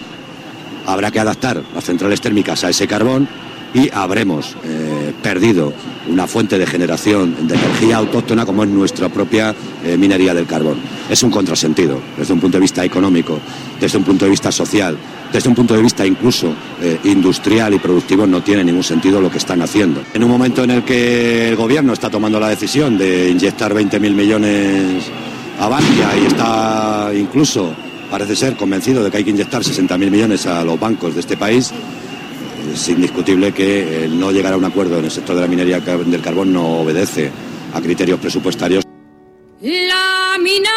Habrá que adaptar las centrales térmicas a ese carbón y habremos eh, perdido una fuente de generación de energía autóctona como es nuestra propia eh, minería del carbón. Es un contrasentido desde un punto de vista económico, desde un punto de vista social, desde un punto de vista incluso eh, industrial y productivo no tiene ningún sentido lo que están haciendo. En un momento en el que el gobierno está tomando la decisión de inyectar 20.000 millones a Bankia y está incluso, parece ser, convencido de que hay que inyectar 60.000 millones a los bancos de este país, es indiscutible que el no llegar a un acuerdo en el sector de la minería del carbón no obedece a criterios presupuestarios. La mina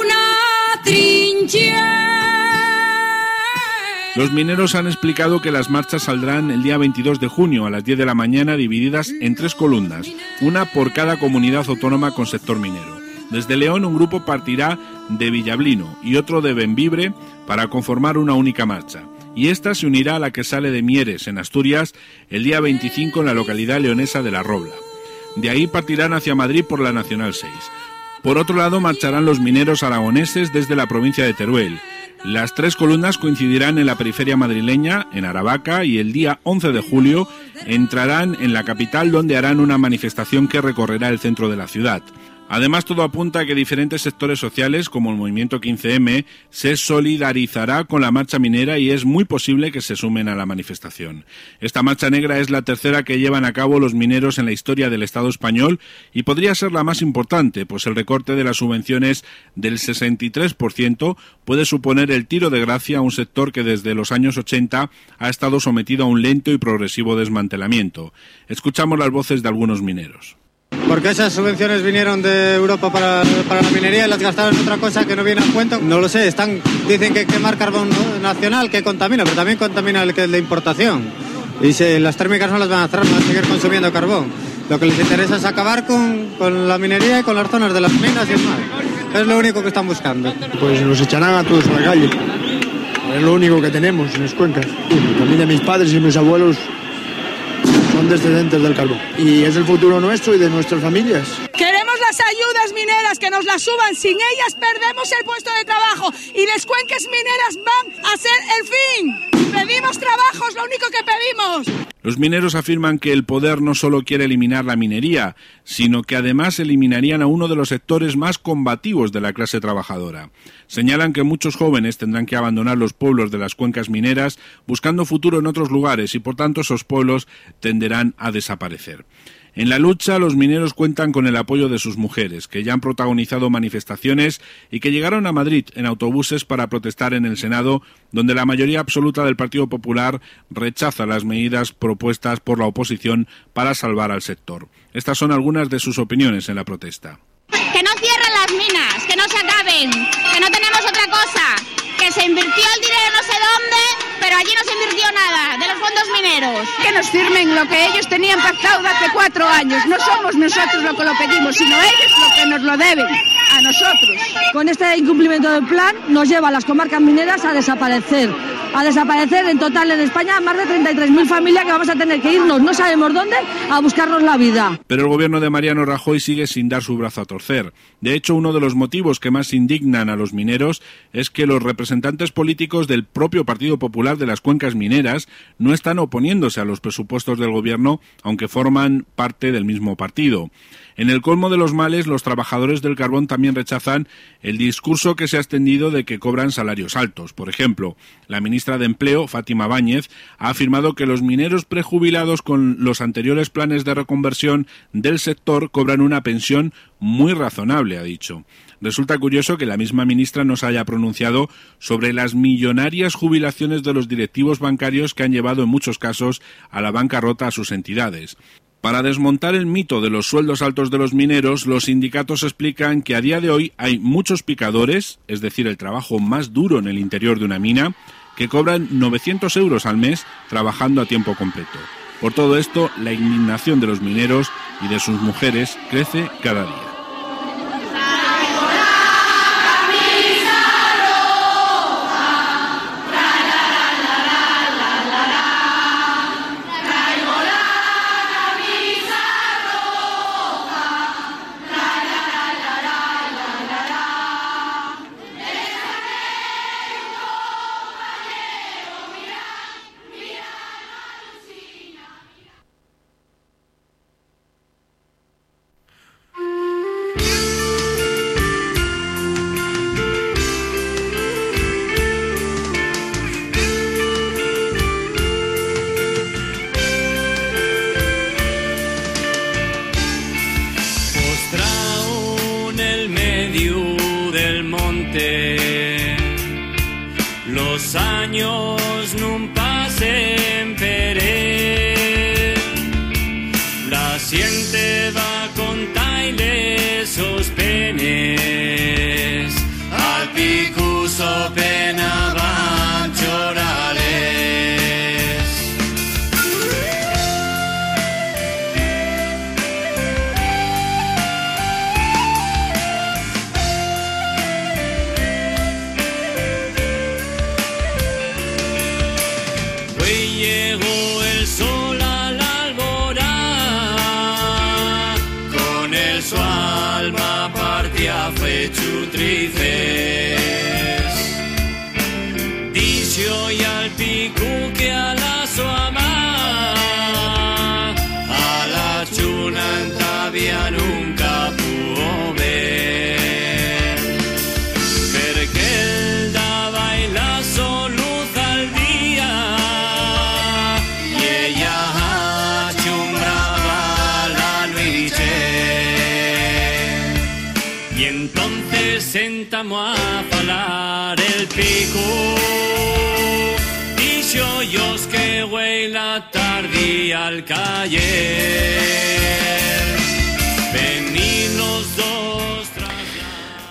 una trinchera. Los mineros han explicado que las marchas saldrán el día 22 de junio a las 10 de la mañana divididas en tres columnas, una por cada comunidad autónoma con sector minero. Desde León un grupo partirá de Villablino y otro de Benvibre para conformar una única marcha. Y esta se unirá a la que sale de Mieres, en Asturias, el día 25 en la localidad leonesa de La Robla. De ahí partirán hacia Madrid por la Nacional 6. Por otro lado, marcharán los mineros aragoneses desde la provincia de Teruel. Las tres columnas coincidirán en la periferia madrileña, en Aravaca, y el día 11 de julio entrarán en la capital donde harán una manifestación que recorrerá el centro de la ciudad. Además, todo apunta a que diferentes sectores sociales, como el movimiento 15M, se solidarizará con la marcha minera y es muy posible que se sumen a la manifestación. Esta marcha negra es la tercera que llevan a cabo los mineros en la historia del Estado español y podría ser la más importante, pues el recorte de las subvenciones del 63% puede suponer el tiro de gracia a un sector que desde los años 80 ha estado sometido a un lento y progresivo desmantelamiento. Escuchamos las voces de algunos mineros. Porque esas subvenciones vinieron de Europa para, para, la minería y las gastaron en otra cosa que no viene a cuento. No lo sé, están, dicen que quemar carbón nacional que contamina, pero también contamina el que es de importación. Y si las térmicas no las van a hacer, van a seguir consumiendo carbón. Lo que les interesa es acabar con, con la minería y con las zonas de las minas y demás. Es lo único que están buscando. Pues nos echarán a todos a la calle. Es lo único que tenemos en las cuencas. También de mis padres y mis abuelos son descendientes del carbón. Y es el futuro nuestro y de nuestras familias. Ayudas mineras que nos las suban. Sin ellas perdemos el puesto de trabajo y las cuencas mineras van a ser el fin. Pedimos trabajo, es lo único que pedimos. Los mineros afirman que el poder no solo quiere eliminar la minería, sino que además eliminarían a uno de los sectores más combativos de la clase trabajadora. Señalan que muchos jóvenes tendrán que abandonar los pueblos de las cuencas mineras buscando futuro en otros lugares y por tanto esos pueblos tenderán a desaparecer. En la lucha, los mineros cuentan con el apoyo de sus mujeres, que ya han protagonizado manifestaciones y que llegaron a Madrid en autobuses para protestar en el Senado, donde la mayoría absoluta del Partido Popular rechaza las medidas propuestas por la oposición para salvar al sector. Estas son algunas de sus opiniones en la protesta. Que no cierren las minas, que no se acaben, que no tenemos otra cosa, que se invirtió el dinero no sé dónde, pero allí no se invirtió nada de los fondos mineros. Que nos firmen lo que ellos tenían pactado hace cuatro años. No somos nosotros lo que lo pedimos, sino ellos lo que nos lo deben a nosotros. Con este incumplimiento del plan nos lleva a las comarcas mineras a desaparecer. A desaparecer en total en España más de 33.000 familias que vamos a tener que irnos, no sabemos dónde, a buscarnos la vida. Pero el gobierno de Mariano Rajoy sigue sin dar su brazo a torcer. De hecho, uno de los motivos que más indignan a los mineros es que los representantes políticos del propio Partido Popular de las cuencas mineras no están oponiéndose a los presupuestos del gobierno, aunque forman parte del mismo partido. En el colmo de los males, los trabajadores del carbón también rechazan el discurso que se ha extendido de que cobran salarios altos. Por ejemplo, la ministra de Empleo, Fátima Báñez, ha afirmado que los mineros prejubilados con los anteriores planes de reconversión del sector cobran una pensión muy razonable, ha dicho. Resulta curioso que la misma ministra no se haya pronunciado sobre las millonarias jubilaciones de los directivos bancarios que han llevado en muchos casos a la bancarrota a sus entidades. Para desmontar el mito de los sueldos altos de los mineros, los sindicatos explican que a día de hoy hay muchos picadores, es decir, el trabajo más duro en el interior de una mina, que cobran 900 euros al mes trabajando a tiempo completo. Por todo esto, la indignación de los mineros y de sus mujeres crece cada día.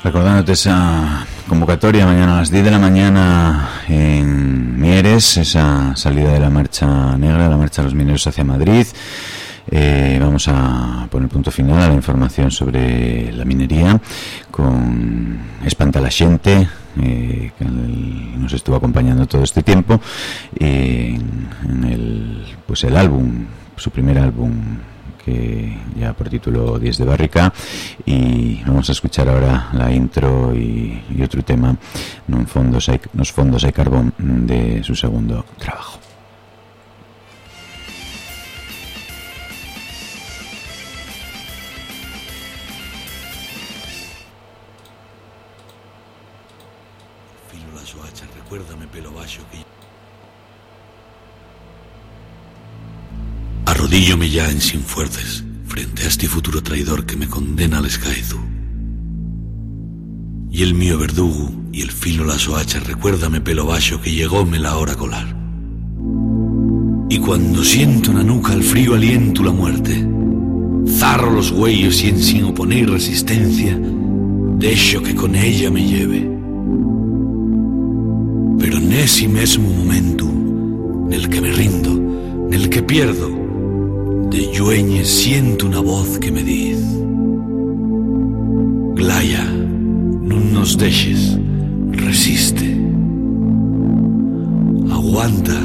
Recordándote esa convocatoria mañana a las 10 de la mañana en Mieres, esa salida de la marcha negra, la marcha de los mineros hacia Madrid. Eh, vamos a poner punto final a la información sobre la minería con Espanta la Gente, eh, que nos estuvo acompañando todo este tiempo eh, en el, pues el álbum, su primer álbum que ya por título 10 de Barrica y vamos a escuchar ahora la intro y, otro tema nos fondos hay, nos fondos hay carbón de su segundo trabajo Arrodíllome ya en Sinfuertes, frente a este futuro traidor que me condena al escaizu. Y el mío verdugo y el filo la soacha, recuérdame pelo baixo que llegóme la hora colar. Y cuando siento na nuca el frío aliento la muerte, zarro los huellos y en sin oponer resistencia, dejo que con ella me lleve. Pero en ese mismo momento, en el que me rindo, en el que pierdo, de llueñe siento una voz que me diz Glaya, no nos dejes, resiste. Aguanta,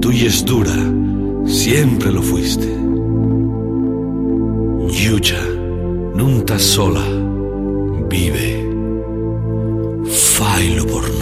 tú y es dura, siempre lo fuiste. Yucha, nunca sola, vive, failo por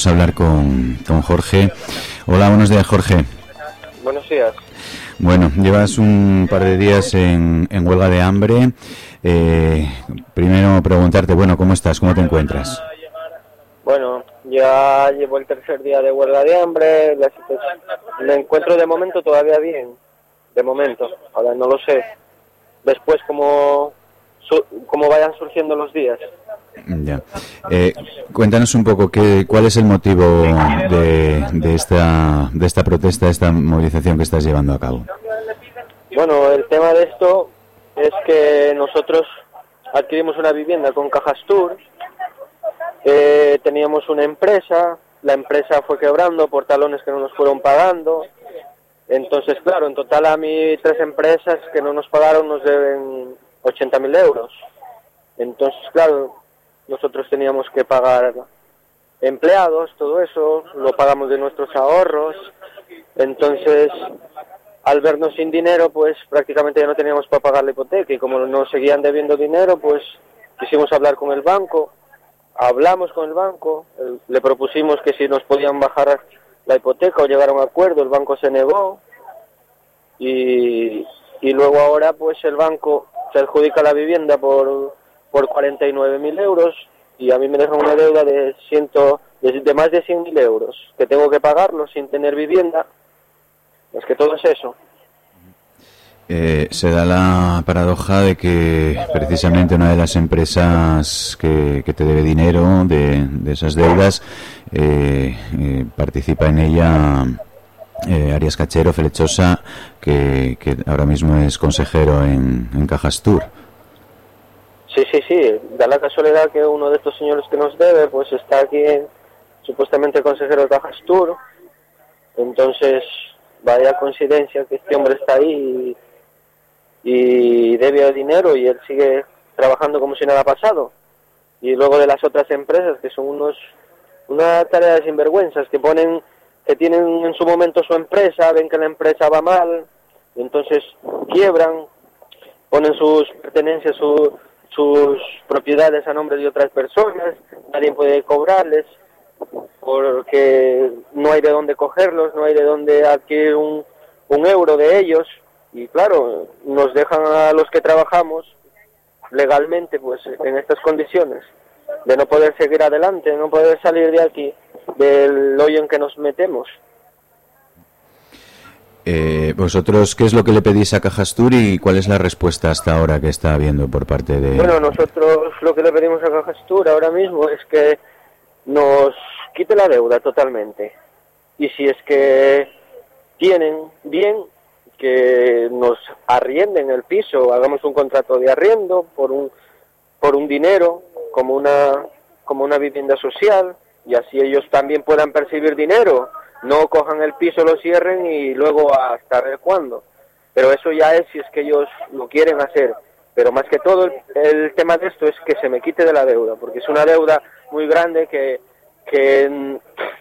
Vamos a hablar con, con Jorge. Hola, buenos días, Jorge. Buenos días. Bueno, llevas un par de días en, huelga de hambre. Eh, primero preguntarte, bueno, ¿cómo estás? ¿Cómo te encuentras? Bueno, ya llevo el tercer día de huelga de hambre. Me encuentro de momento todavía bien. De momento. Ahora no lo sé. Después, cómo, cómo vayan surgiendo los días. Ya. Eh, cuéntanos un poco qué, cuál es el motivo de, de, esta, de esta protesta, esta movilización que estás llevando a cabo. Bueno, el tema de esto es que nosotros adquirimos una vivienda con Cajastur, eh, teníamos una empresa, la empresa fue quebrando por talones que no nos fueron pagando, entonces claro, en total a mí tres empresas que no nos pagaron nos deben 80.000 euros. Entonces, claro, nosotros teníamos que pagar empleados, todo eso, lo pagamos de nuestros ahorros, entonces al vernos sin dinero, pues prácticamente ya no teníamos para pagar la hipoteca y como nos seguían debiendo dinero, pues quisimos hablar con el banco, hablamos con el banco, le propusimos que si nos podían bajar la hipoteca o llegar a un acuerdo, el banco se negó. Y, y luego ahora pues el banco se adjudica la vivienda por, por 49.000 euros y a mí me deja una deuda de, ciento, de, más de 100.000 euros que tengo que pagarlo sin tener vivienda es que todo es eso. Eh, se da la paradoja de que precisamente una de las empresas que, te debe dinero de, esas deudas eh, eh, participa en ella Arias Cachero Flechosa, que, ahora mismo es consejero en, en Cajastur. Sí, sí, sí. Da la casualidad que uno de estos señores que nos debe, pues está aquí, supuestamente consejero de Cajastur. Entonces, vaya coincidencia que este hombre está ahí y, debe dinero y él sigue trabajando como si nada ha pasado. Y luego de las otras empresas que son unos una tarea de sinvergüenzas que ponen que tienen en su momento su empresa, ven que la empresa va mal, y entonces quiebran, ponen sus pertenencias, sus propiedades a nombre de otras personas, nadie puede cobrarles, porque no hay de dónde cogerlos, no hay de dónde adquirir un, un euro de ellos y claro, nos dejan a los que trabajamos legalmente pues en estas condiciones de no poder seguir adelante, no poder salir de aquí, del hoyo en que nos metemos. Eh, ¿Vosotros qué es lo que le pedís a Cajastur y cuál es la respuesta hasta ahora que está habiendo por parte de...? Bueno, nosotros lo que le pedimos a Cajastur ahora mismo es que nos quite la deuda totalmente. Y si es que tienen bien que nos arrienden el piso, hagamos un contrato de arriendo por un por un dinero como una como una vivienda social y así ellos también puedan percibir dinero, no cojan el piso, lo cierren y luego hasta ver cuándo. Pero eso ya es si es que ellos lo quieren hacer. Pero más que todo el, el tema de esto es que se me quite de la deuda, porque es una deuda muy grande que que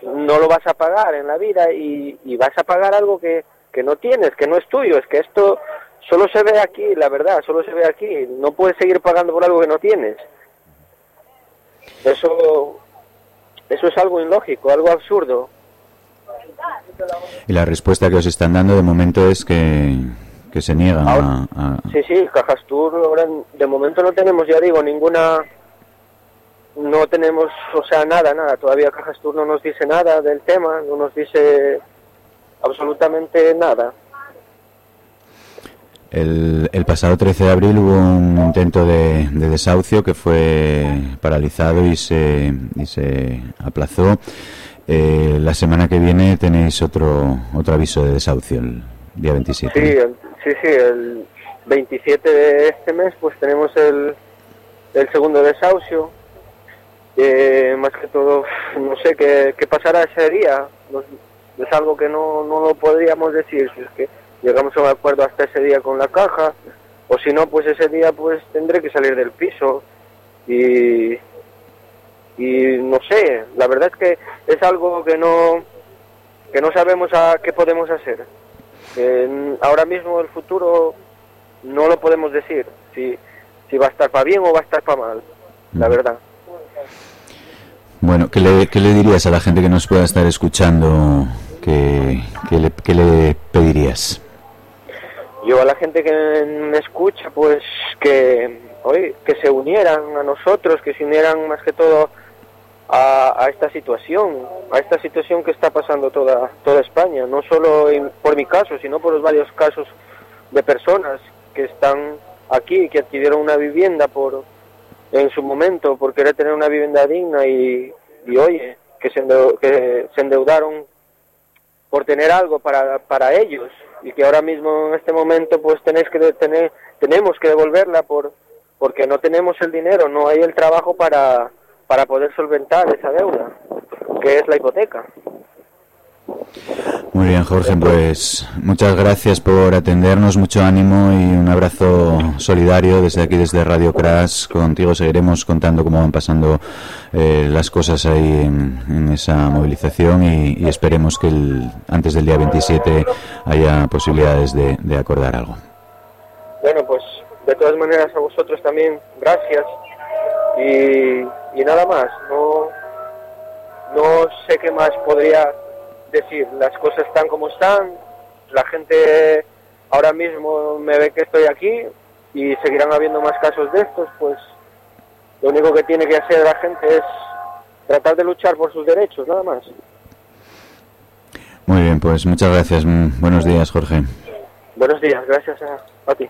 no lo vas a pagar en la vida y, vas a pagar algo que, que no tienes, que no es tuyo. Es que esto solo se ve aquí, la verdad, solo se ve aquí. No puedes seguir pagando por algo que no tienes. Eso, eso es algo ilógico, algo absurdo. Y la respuesta que os están dando de momento es que, que se niegan a, Sí, sí, Cajastur, ahora de momento no tenemos, ya digo, ninguna no tenemos, o sea, nada, nada. Todavía Cajas Tour no nos dice nada del tema, no nos dice absolutamente nada. El, el pasado 13 de abril hubo un intento de, desahucio que fue paralizado y se, y se aplazó. Eh, la semana que viene tenéis otro otro aviso de desahucio, el día 27. Sí, sí, sí, el 27 de este mes pues tenemos el, el segundo desahucio eh, más que todo, no sé qué, qué pasará ese día. es algo que no, no lo podríamos decir. Si es que llegamos a un acuerdo hasta ese día con la caja, o si no, pues ese día pues tendré que salir del piso. Y, y no sé, la verdad es que es algo que no, que no sabemos a qué podemos hacer. ahora mismo el futuro no lo podemos decir, si, si va a estar para bien o va a estar para mal, la verdad. Bueno, ¿qué le, ¿qué le, dirías a la gente que nos pueda estar escuchando? ¿Qué, le, qué le pedirías? Yo a la gente que me escucha, pues que hoy que se unieran a nosotros, que se unieran más que todo a, a, esta situación, a esta situación que está pasando toda toda España, no solo por mi caso, sino por los varios casos de personas que están aquí, que adquirieron una vivienda por en su momento por querer tener una vivienda digna y, y oye, que se, que se endeudaron por tener algo para, para ellos y que ahora mismo en este momento pues tenéis que tener, tenemos que devolverla por porque no tenemos el dinero, no hay el trabajo para, para poder solventar esa deuda, que es la hipoteca. Muy bien, Jorge, pues muchas gracias por atendernos, mucho ánimo y un abrazo solidario desde aquí, desde Radio Crash. Contigo seguiremos contando cómo van pasando eh, las cosas ahí en, esa movilización y, esperemos que el, antes del día 27 haya posibilidades de, acordar algo. Bueno, pues de todas maneras a vosotros también, gracias y, y nada más. No, no sé qué más podría decir, las cosas están como están, la gente ahora mismo me ve que estoy aquí y seguirán habiendo más casos de estos, pues lo único que tiene que hacer la gente es tratar de luchar por sus derechos, nada más. Muy bien, pues muchas gracias. Mm, buenos días, Jorge. Buenos días, gracias a, a ti.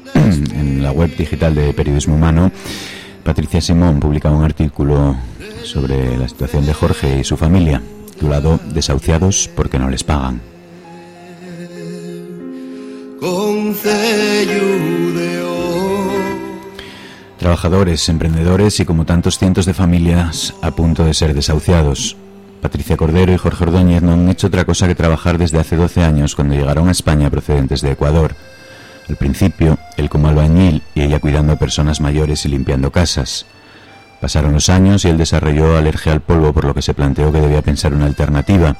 en la web digital de Periodismo Humano, Patricia Simón publicaba un artículo sobre la situación de Jorge y su familia, titulado Desahuciados porque no les pagan. Trabajadores, emprendedores y como tantos cientos de familias a punto de ser desahuciados. Patricia Cordero y Jorge Ordóñez no han hecho otra cosa que trabajar desde hace 12 años cuando llegaron a España procedentes de Ecuador. Al principio, él como albañil y ella cuidando personas mayores y limpiando casas. Pasaron los años y él desarrolló alergia al polvo por lo que se planteó que debía pensar una alternativa.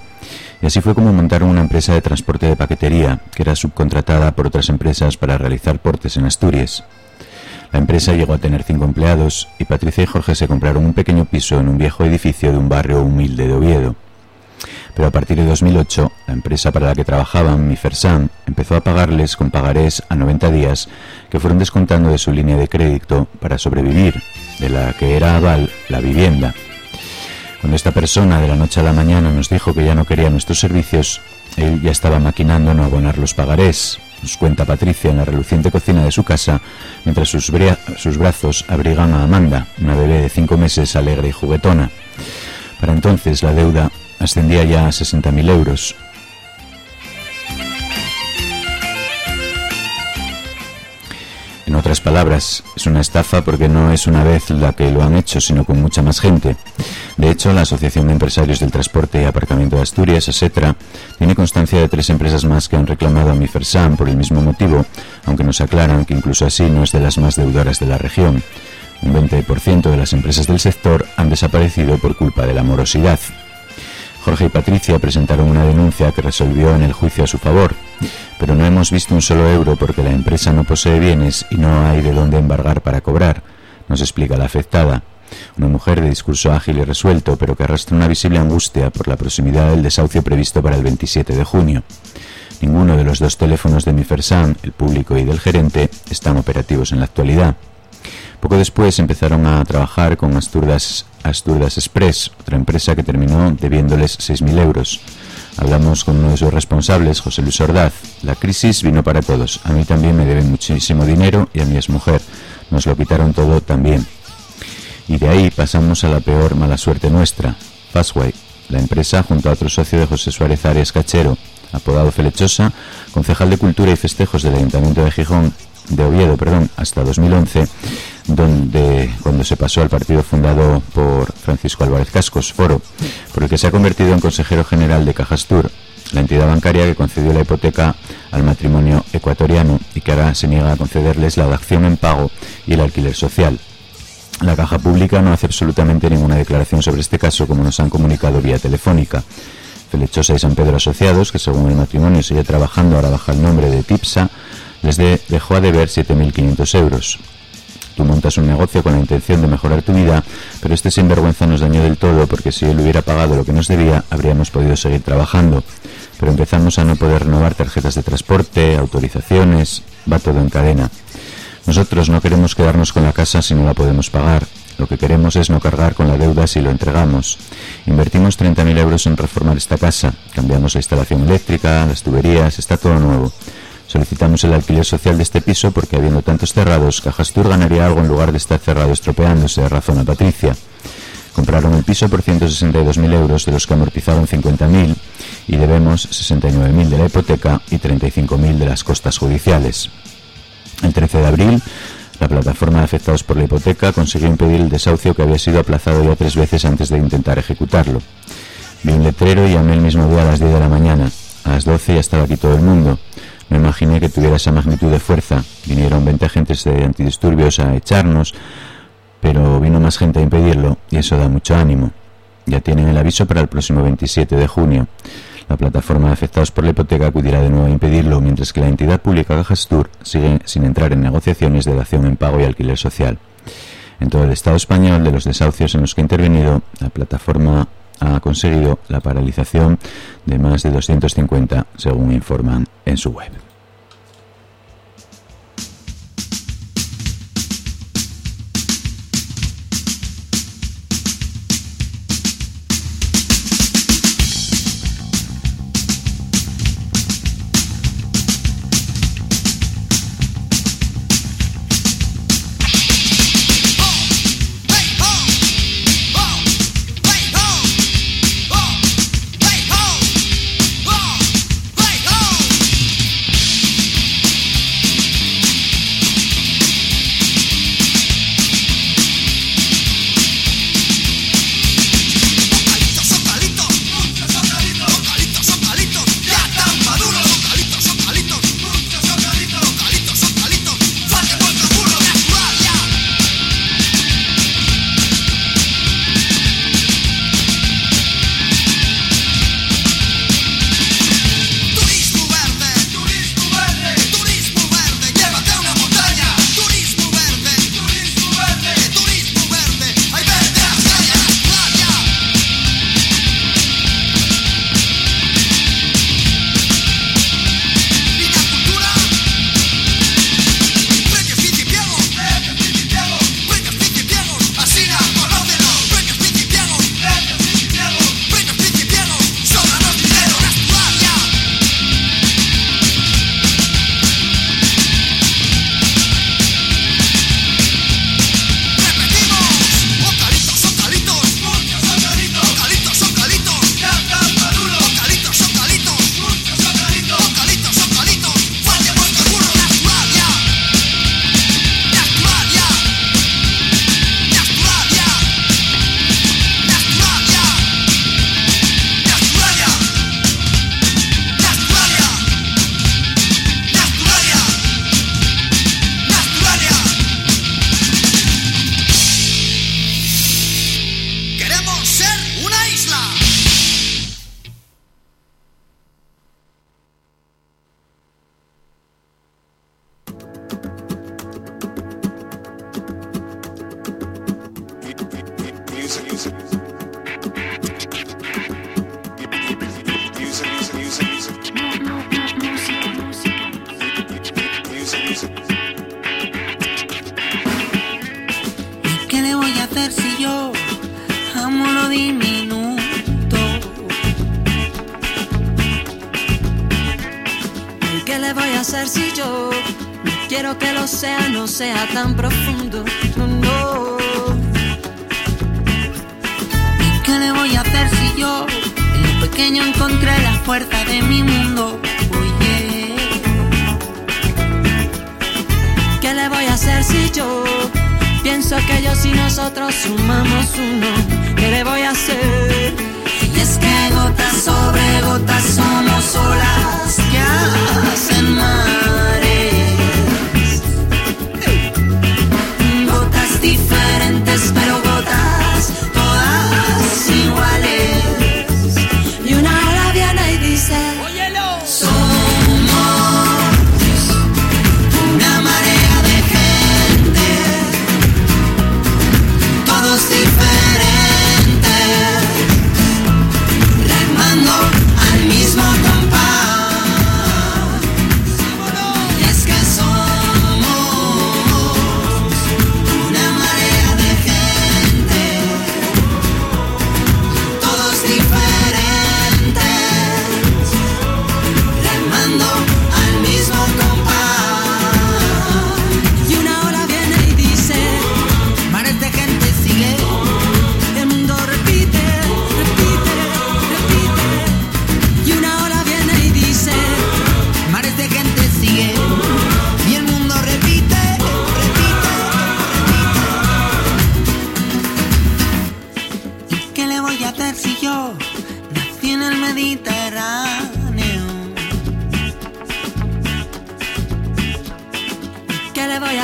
Y así fue como montaron una empresa de transporte de paquetería, que era subcontratada por otras empresas para realizar portes en Asturias. La empresa llegó a tener cinco empleados y Patricia y Jorge se compraron un pequeño piso en un viejo edificio de un barrio humilde de Oviedo. Pero a partir de 2008, la empresa para la que trabajaban, Mifersan, empezó a pagarles con pagarés a 90 días que fueron descontando de su línea de crédito para sobrevivir, de la que era aval la vivienda. Cuando esta persona de la noche a la mañana nos dijo que ya no quería nuestros servicios, él ya estaba maquinando no abonar los pagarés, nos cuenta Patricia en la reluciente cocina de su casa, mientras sus brazos abrigan a Amanda, una bebé de cinco meses alegre y juguetona. Para entonces la deuda ascendía ya a 60.000 euros, En otras palabras, es una estafa porque no es una vez la que lo han hecho, sino con mucha más gente. De hecho, la Asociación de Empresarios del Transporte y Aparcamiento de Asturias, ASETRA, tiene constancia de tres empresas más que han reclamado a Mifersam por el mismo motivo, aunque nos aclaran que incluso así no es de las más deudoras de la región. Un 20% de las empresas del sector han desaparecido por culpa de la morosidad. Jorge y Patricia presentaron una denuncia que resolvió en el juicio a su favor, pero no hemos visto un solo euro porque la empresa no posee bienes y no hay de dónde embargar para cobrar, nos explica la afectada. Una mujer de discurso ágil y resuelto, pero que arrastra una visible angustia por la proximidad del desahucio previsto para el 27 de junio. Ninguno de los dos teléfonos de Mifersan, el público y del gerente, están operativos en la actualidad. Poco después empezaron a trabajar con Asturdas, Asturdas Express, otra empresa que terminó debiéndoles 6.000 euros. Hablamos con uno de sus responsables, José Luis Ordaz. La crisis vino para todos. A mí también me deben muchísimo dinero y a mi mujer. Nos lo quitaron todo también. Y de ahí pasamos a la peor mala suerte nuestra, Fastway, la empresa junto a otro socio de José Suárez Arias Cachero, apodado Felechosa, concejal de Cultura y Festejos del Ayuntamiento de Gijón, de Oviedo, perdón, hasta 2011, donde cuando se pasó al partido fundado por Francisco Álvarez Cascos, Foro, por el que se ha convertido en consejero general de Cajastur, la entidad bancaria que concedió la hipoteca al matrimonio ecuatoriano y que ahora se niega a concederles la dación en pago y el alquiler social. La Caja Pública no hace absolutamente ninguna declaración sobre este caso, como nos han comunicado vía telefónica. Felechosa y San Pedro Asociados, que según el matrimonio sigue trabajando ahora bajo el nombre de TIPSA, les dejó a deber 7.500 euros. Tú montas un negocio con la intención de mejorar tu vida, pero este sinvergüenza nos dañó del todo porque si él hubiera pagado lo que nos debía, habríamos podido seguir trabajando. Pero empezamos a no poder renovar tarjetas de transporte, autorizaciones, va todo en cadena. Nosotros no queremos quedarnos con la casa si no la podemos pagar. Lo que queremos es no cargar con la deuda si lo entregamos. Invertimos 30.000 euros en reformar esta casa. Cambiamos la instalación eléctrica, las tuberías, está todo nuevo. Solicitamos el alquiler social de este piso porque habiendo tantos cerrados, Cajastur ganaría algo en lugar de estar cerrado estropeándose, razona Patricia. Compraron el piso por 162.000 euros, de los que amortizaron 50.000 y debemos 69.000 de la hipoteca y 35.000 de las costas judiciales. El 13 de abril, la plataforma de afectados por la hipoteca consiguió impedir el desahucio que había sido aplazado ya tres veces antes de intentar ejecutarlo. Vi un letrero y llamé el mismo día a las 10 de la mañana. A las 12 ya estaba aquí todo el mundo. No imaginé que tuviera esa magnitud de fuerza. Vinieron 20 agentes de antidisturbios a echarnos, pero vino más gente a impedirlo y eso da mucho ánimo. Ya tienen el aviso para el próximo 27 de junio. La plataforma de afectados por la hipoteca acudirá de nuevo a impedirlo, mientras que la entidad pública Cajastur sigue sin entrar en negociaciones de dación en pago y alquiler social. En todo el Estado español, de los desahucios en los que ha intervenido, la plataforma ha conseguido la paralización de más de 250, según informan en su web.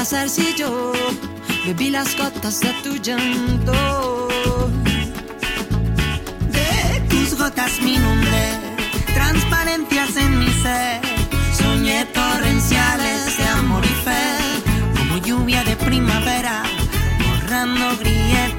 pasar yo bebí las gotas de tu llanto? De tus gotas mi nombre, transparencias en mi ser, soñé torrenciales de amor y fe, como lluvia de primavera, borrando grietas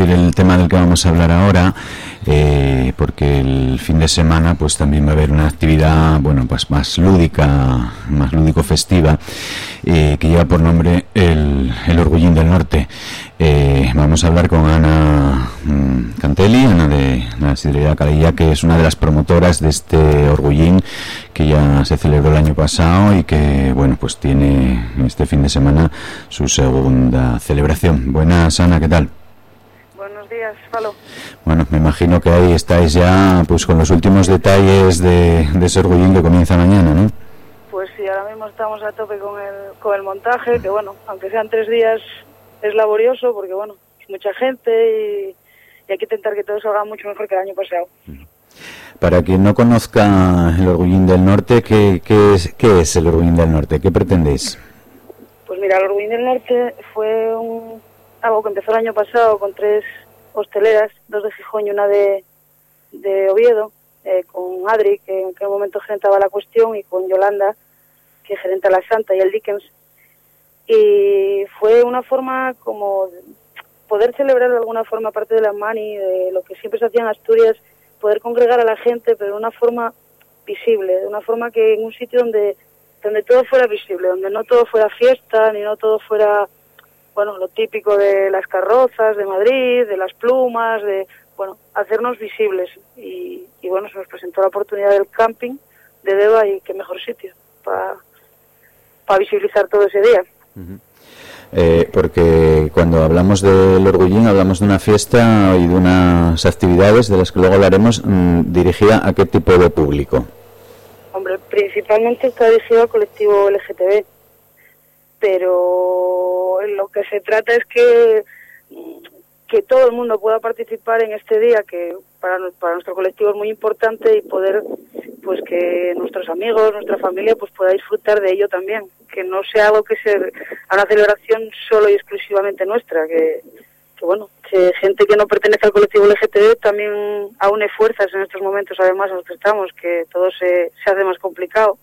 el tema del que vamos a hablar ahora, eh, porque el fin de semana pues también va a haber una actividad, bueno, pues más lúdica, más lúdico-festiva, eh, que lleva por nombre el, Orgullín del Norte. Eh, vamos a hablar con Ana mm, Cantelli, Ana de la Sidrería Calilla, que es una de las promotoras de este Orgullín que ya se celebró el año pasado y que, bueno, pues tiene este fin de semana su segunda celebración. Buenas, Ana, ¿qué tal? Bueno, me imagino que ahí estáis ya pues con los últimos detalles de, de ese orgullín que comienza mañana, ¿no? Pues sí, ahora mismo estamos a tope con el, con el montaje, que bueno, aunque sean tres días, es laborioso porque bueno, es mucha gente y, hay que intentar que todo salga mucho mejor que el año pasado. Para quien no conozca el Orgullín del Norte, ¿qué, es, el Orgullín del Norte? ¿Qué pretendéis? Pues mira, el Orgullín del Norte fue un, algo que empezó el año pasado con tres hosteleras, dos de Gijón y una de, de Oviedo, eh, con Adri, que en aquel momento gerentaba la cuestión, y con Yolanda, que gerenta la Santa y el Dickens. Y fue una forma como de poder celebrar de alguna forma parte de la Mani, de lo que siempre se hacía en Asturias, poder congregar a la gente, pero de una forma visible, de una forma que en un sitio donde donde todo fuera visible, donde no todo fuera fiesta, ni no todo fuera, bueno, lo típico de las carrozas de Madrid, de las plumas, de, bueno, hacernos visibles. Y, y bueno, se nos presentó la oportunidad del camping de Deva y qué mejor sitio para visibilizar todo ese día. Eh, porque cuando hablamos del Orgullín hablamos de una fiesta y de unas actividades de las que luego hablaremos mm, dirigida a qué tipo de público. Hombre, principalmente está dirigido al colectivo LGTB, pero lo que se trata es que que todo el mundo pueda participar en este día que para, nuestro colectivo es muy importante y poder pues que nuestros amigos, nuestra familia pues pueda disfrutar de ello también, que no sea algo que sea una celebración solo y exclusivamente nuestra, que, que bueno, que gente que no pertenece al colectivo LGTB también aúne fuerzas en estos momentos, además que estamos, que todo se, se hace más complicado,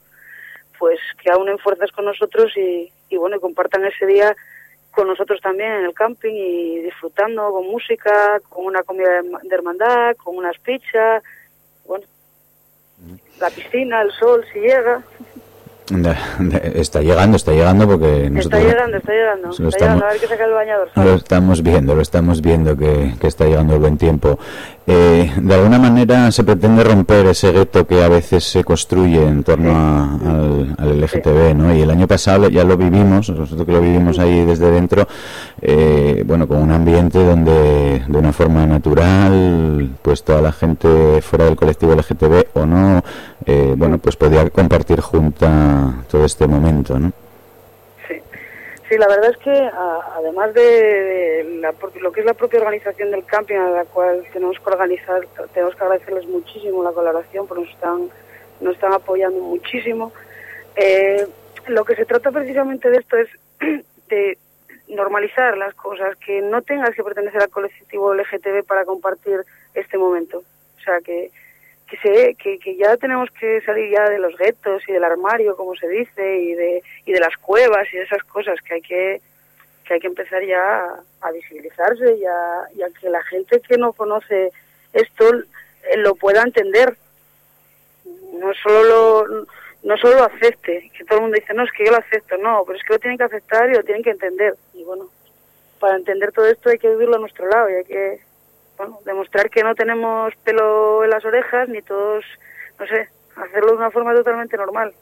pues que aúnen fuerzas con nosotros y, y bueno, y compartan ese día con nosotros también en el camping y disfrutando con música, con una comida de hermandad, con unas pizzas, bueno, la piscina, el sol, si llega. Está llegando, está llegando porque Está nosotros llegando, está llegando, está estamos- llegando, a ver que saca el bañador. lo estamos viendo, lo estamos viendo que, que está llegando el buen tiempo. Eh, de alguna manera se pretende romper ese gueto que a veces se construye en torno a- al, al LGTB, ¿no? Y el año pasado ya lo vivimos, nosotros que lo vivimos ahí desde dentro, eh, bueno, con un ambiente donde de una forma natural, pues toda la gente fuera del colectivo LGTB o no, eh, bueno, pues podía compartir junta todo este momento, ¿no? Sí, la verdad es que además de, la lo que es la propia organización del camping, a la cual tenemos que organizar, tenemos que agradecerles muchísimo la colaboración, porque nos están, nos están apoyando muchísimo. Eh, lo que se trata precisamente de esto es de normalizar las cosas, que no tengas que pertenecer al colectivo LGTB para compartir este momento. O sea, que, que, que, que ya tenemos que salir ya de los guetos y del armario, como se dice, y de, y de las cuevas y de esas cosas que hay que que hay que empezar ya a, visibilizarse y a, y a que la gente que no conoce esto eh, lo pueda entender. No solo lo, no solo lo acepte, que todo el mundo dice, no, es que yo lo acepto, no, pero es que lo tienen que aceptar y lo tienen que entender. Y bueno, para entender todo esto hay que vivirlo a nuestro lado y hay que bueno, demostrar que no tenemos pelo en las orejas ni todos, no sé, hacerlo de una forma totalmente normal.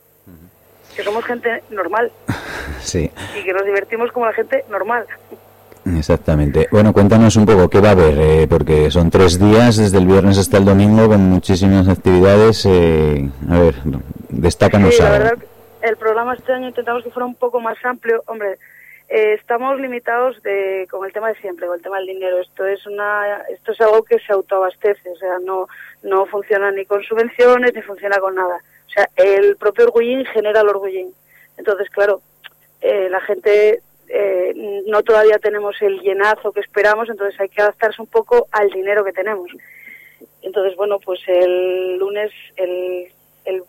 Que somos gente normal Sí. y que nos divertimos como la gente normal. Exactamente. Bueno, cuéntanos un poco qué va a haber, eh, porque son tres días, desde el viernes hasta el domingo, con muchísimas actividades. eh, a ver, destácanos Sí, la algo. verdad, el programa este año intentamos que fuera un poco más amplio. Hombre, eh, estamos limitados de, con el tema de siempre, con el tema del dinero. Esto es una, esto es algo que se autoabastece, o sea, no, no funciona ni con subvenciones ni funciona con nada. O sea, el propio orgullín genera el orgullín. Entonces, claro, eh, la gente eh, no todavía tenemos el llenazo que esperamos, entonces hay que adaptarse un poco al dinero que tenemos. Entonces, bueno, pues el lunes, el, el,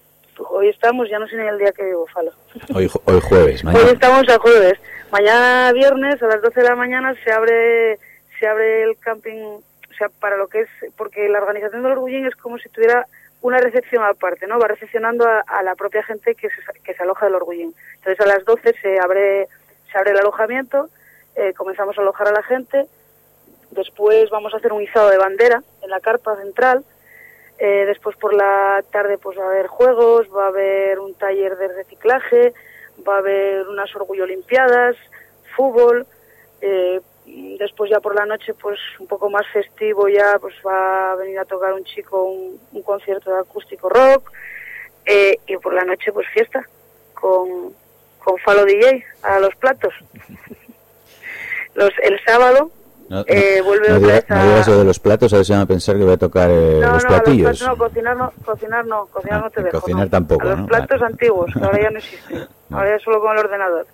hoy estamos, ya no sé ni el día que vivo, Falo. Hoy, hoy jueves, Hoy mañana. estamos a jueves. Mañana viernes a las 12 de la mañana se abre se abre el camping, o sea, para lo que es, porque la organización del Orgullín es como si tuviera una recepción aparte, ¿no? Va recepcionando a, la propia gente que se, que se aloja del Orgullín. Entonces a las 12 se abre se abre el alojamiento, eh, comenzamos a alojar a la gente, después vamos a hacer un izado de bandera en la carpa central, eh, después por la tarde pues va a haber juegos, va a haber un taller de reciclaje, va a haber unas orgullo limpiadas, fútbol, eh, después ya por la noche pues un poco más festivo ya pues va a venir a tocar un chico un, un concierto de acústico rock eh, y por la noche pues fiesta con con Falo DJ a los platos. Los, el sábado No, eh, vuelve no otra vez a... no digas lo de los platos, a ver si van a pensar que voy a tocar eh, no, los platillos. A los platos no, cocinar no, cocinar no, cocinar no te dejo. Cocinar tampoco, A los platos antiguos, que ahora ya no existen. Ahora ya solo con el ordenador.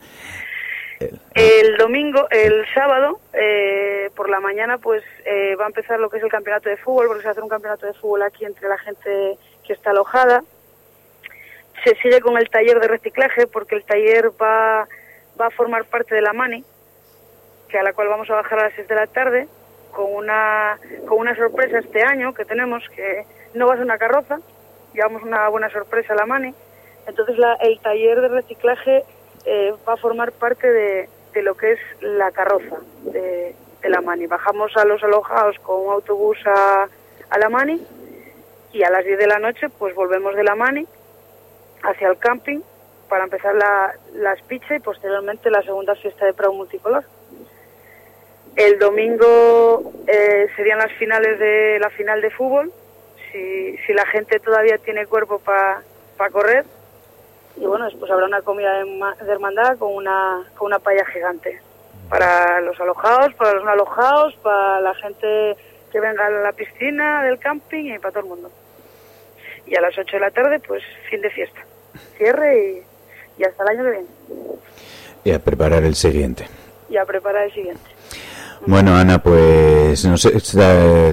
El domingo, el sábado, eh, por la mañana, pues eh, va a empezar lo que es el campeonato de fútbol, porque se va a hacer un campeonato de fútbol aquí entre la gente que está alojada. Se sigue con el taller de reciclaje, porque el taller va, va a formar parte de la MANI, que a la cual vamos a bajar a las 6 de la tarde, con una, con una sorpresa este año que tenemos, que no va a ser una carroza, llevamos una buena sorpresa a la MANI. Entonces la- el taller de reciclaje eh, va a formar parte de, de lo que es la carroza de, de la Mani. Bajamos a los alojados con un autobús a, a la Mani y a las 10 de la noche pues volvemos de la Mani hacia el camping para empezar la, las pizzas y posteriormente la segunda fiesta de Prado Multicolor. El domingo eh, serían las finales de la final de fútbol, si, si la gente todavía tiene cuerpo para correr. Y bueno, después habrá una comida de, de hermandad con una, con una paella gigante. Para los alojados, para los no alojados, para la gente que venga a la piscina del camping y para todo el mundo. Y a las 8 de la tarde, pues fin de fiesta. Cierre y, y hasta el año que viene. Y a preparar el siguiente. Y a preparar el siguiente. Bueno, Ana, pues no sé,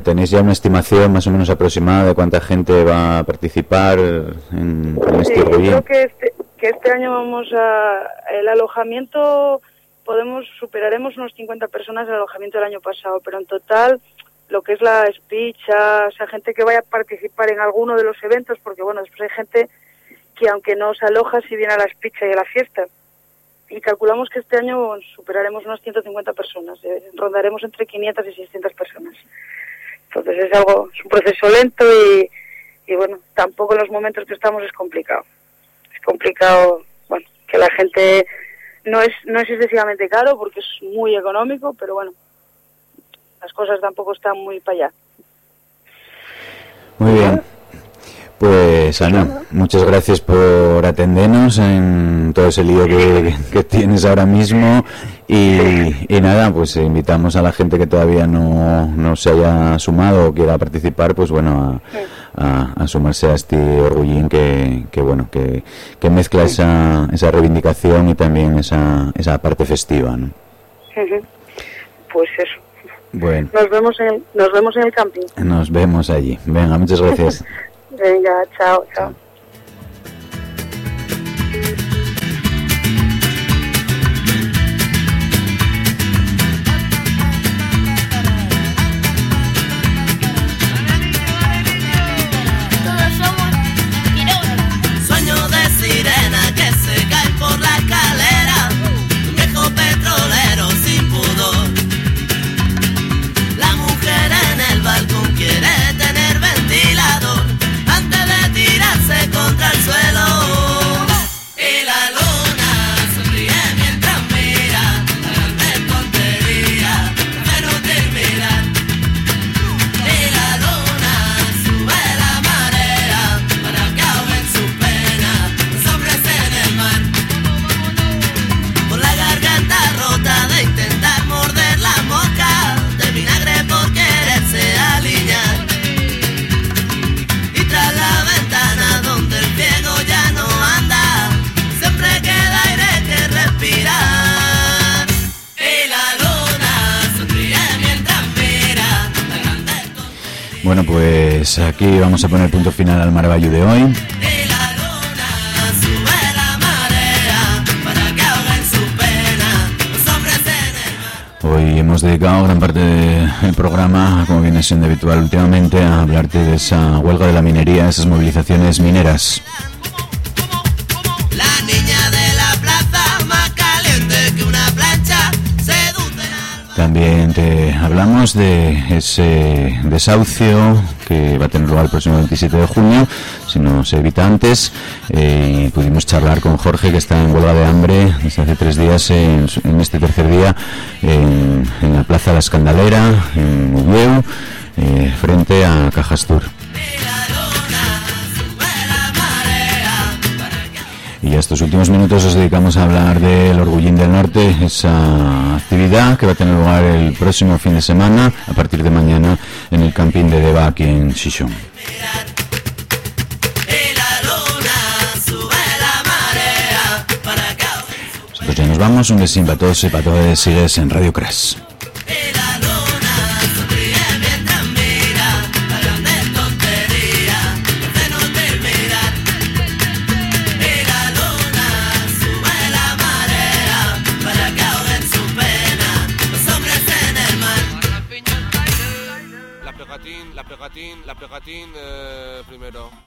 ¿tenéis ya una estimación más o menos aproximada de cuánta gente va a participar en, en Sí, este yo creo que este, que este año vamos a el alojamiento podemos superaremos unos 50 personas el alojamiento del año pasado, pero en total lo que es la speech, o sea, gente que vaya a participar en alguno de los eventos, porque bueno, después hay gente que aunque no se aloja si viene a la speech y a la fiesta. Y calculamos que este año superaremos unas 150 personas, eh, rondaremos entre 500 y 600 personas. Entonces es algo, es un proceso lento y, y bueno, tampoco en los momentos que estamos es complicado. Es complicado, bueno, que la gente no es no es excesivamente caro porque es muy económico, pero bueno, las cosas tampoco están muy para allá. Muy bien. Pues Ana, muchas gracias por atendernos en todo ese lío que, que tienes ahora mismo y, y nada, pues invitamos a la gente que todavía no, no se haya sumado o quiera participar, pues bueno, a, a- a sumarse a este orgullín que, que bueno, que, que mezcla esa, esa reivindicación y también esa, esa parte festiva, ¿no? Pues eso. Bueno, Nos vemos en el, nos vemos en el camping. nos vemos allí. Venga, muchas gracias. Obrigada, tchau, tchau. Vamos a poner punto final al Marvallo de hoy. Hoy hemos dedicado gran parte del programa, como viene siendo habitual últimamente, a hablarte de esa huelga de la minería, esas movilizaciones mineras. También te hablamos de ese desahucio que va a tener lugar el próximo 27 de junio, si no se evita antes. Eh, pudimos charlar con Jorge, que está en huelga de hambre desde hace tres días, en, este tercer día, en, la Plaza La Escandalera, en Ulleu, eh, frente a Cajas Y estos últimos minutos os dedicamos a hablar del Orgullín del Norte, esa actividad que va a tener lugar el próximo fin de semana, a partir de mañana, en el camping de Deva aquí en Xixón. Pues ya nos vamos, un besín para todos y para todos, sigues en Radio Crash. Pegatín eh, primero.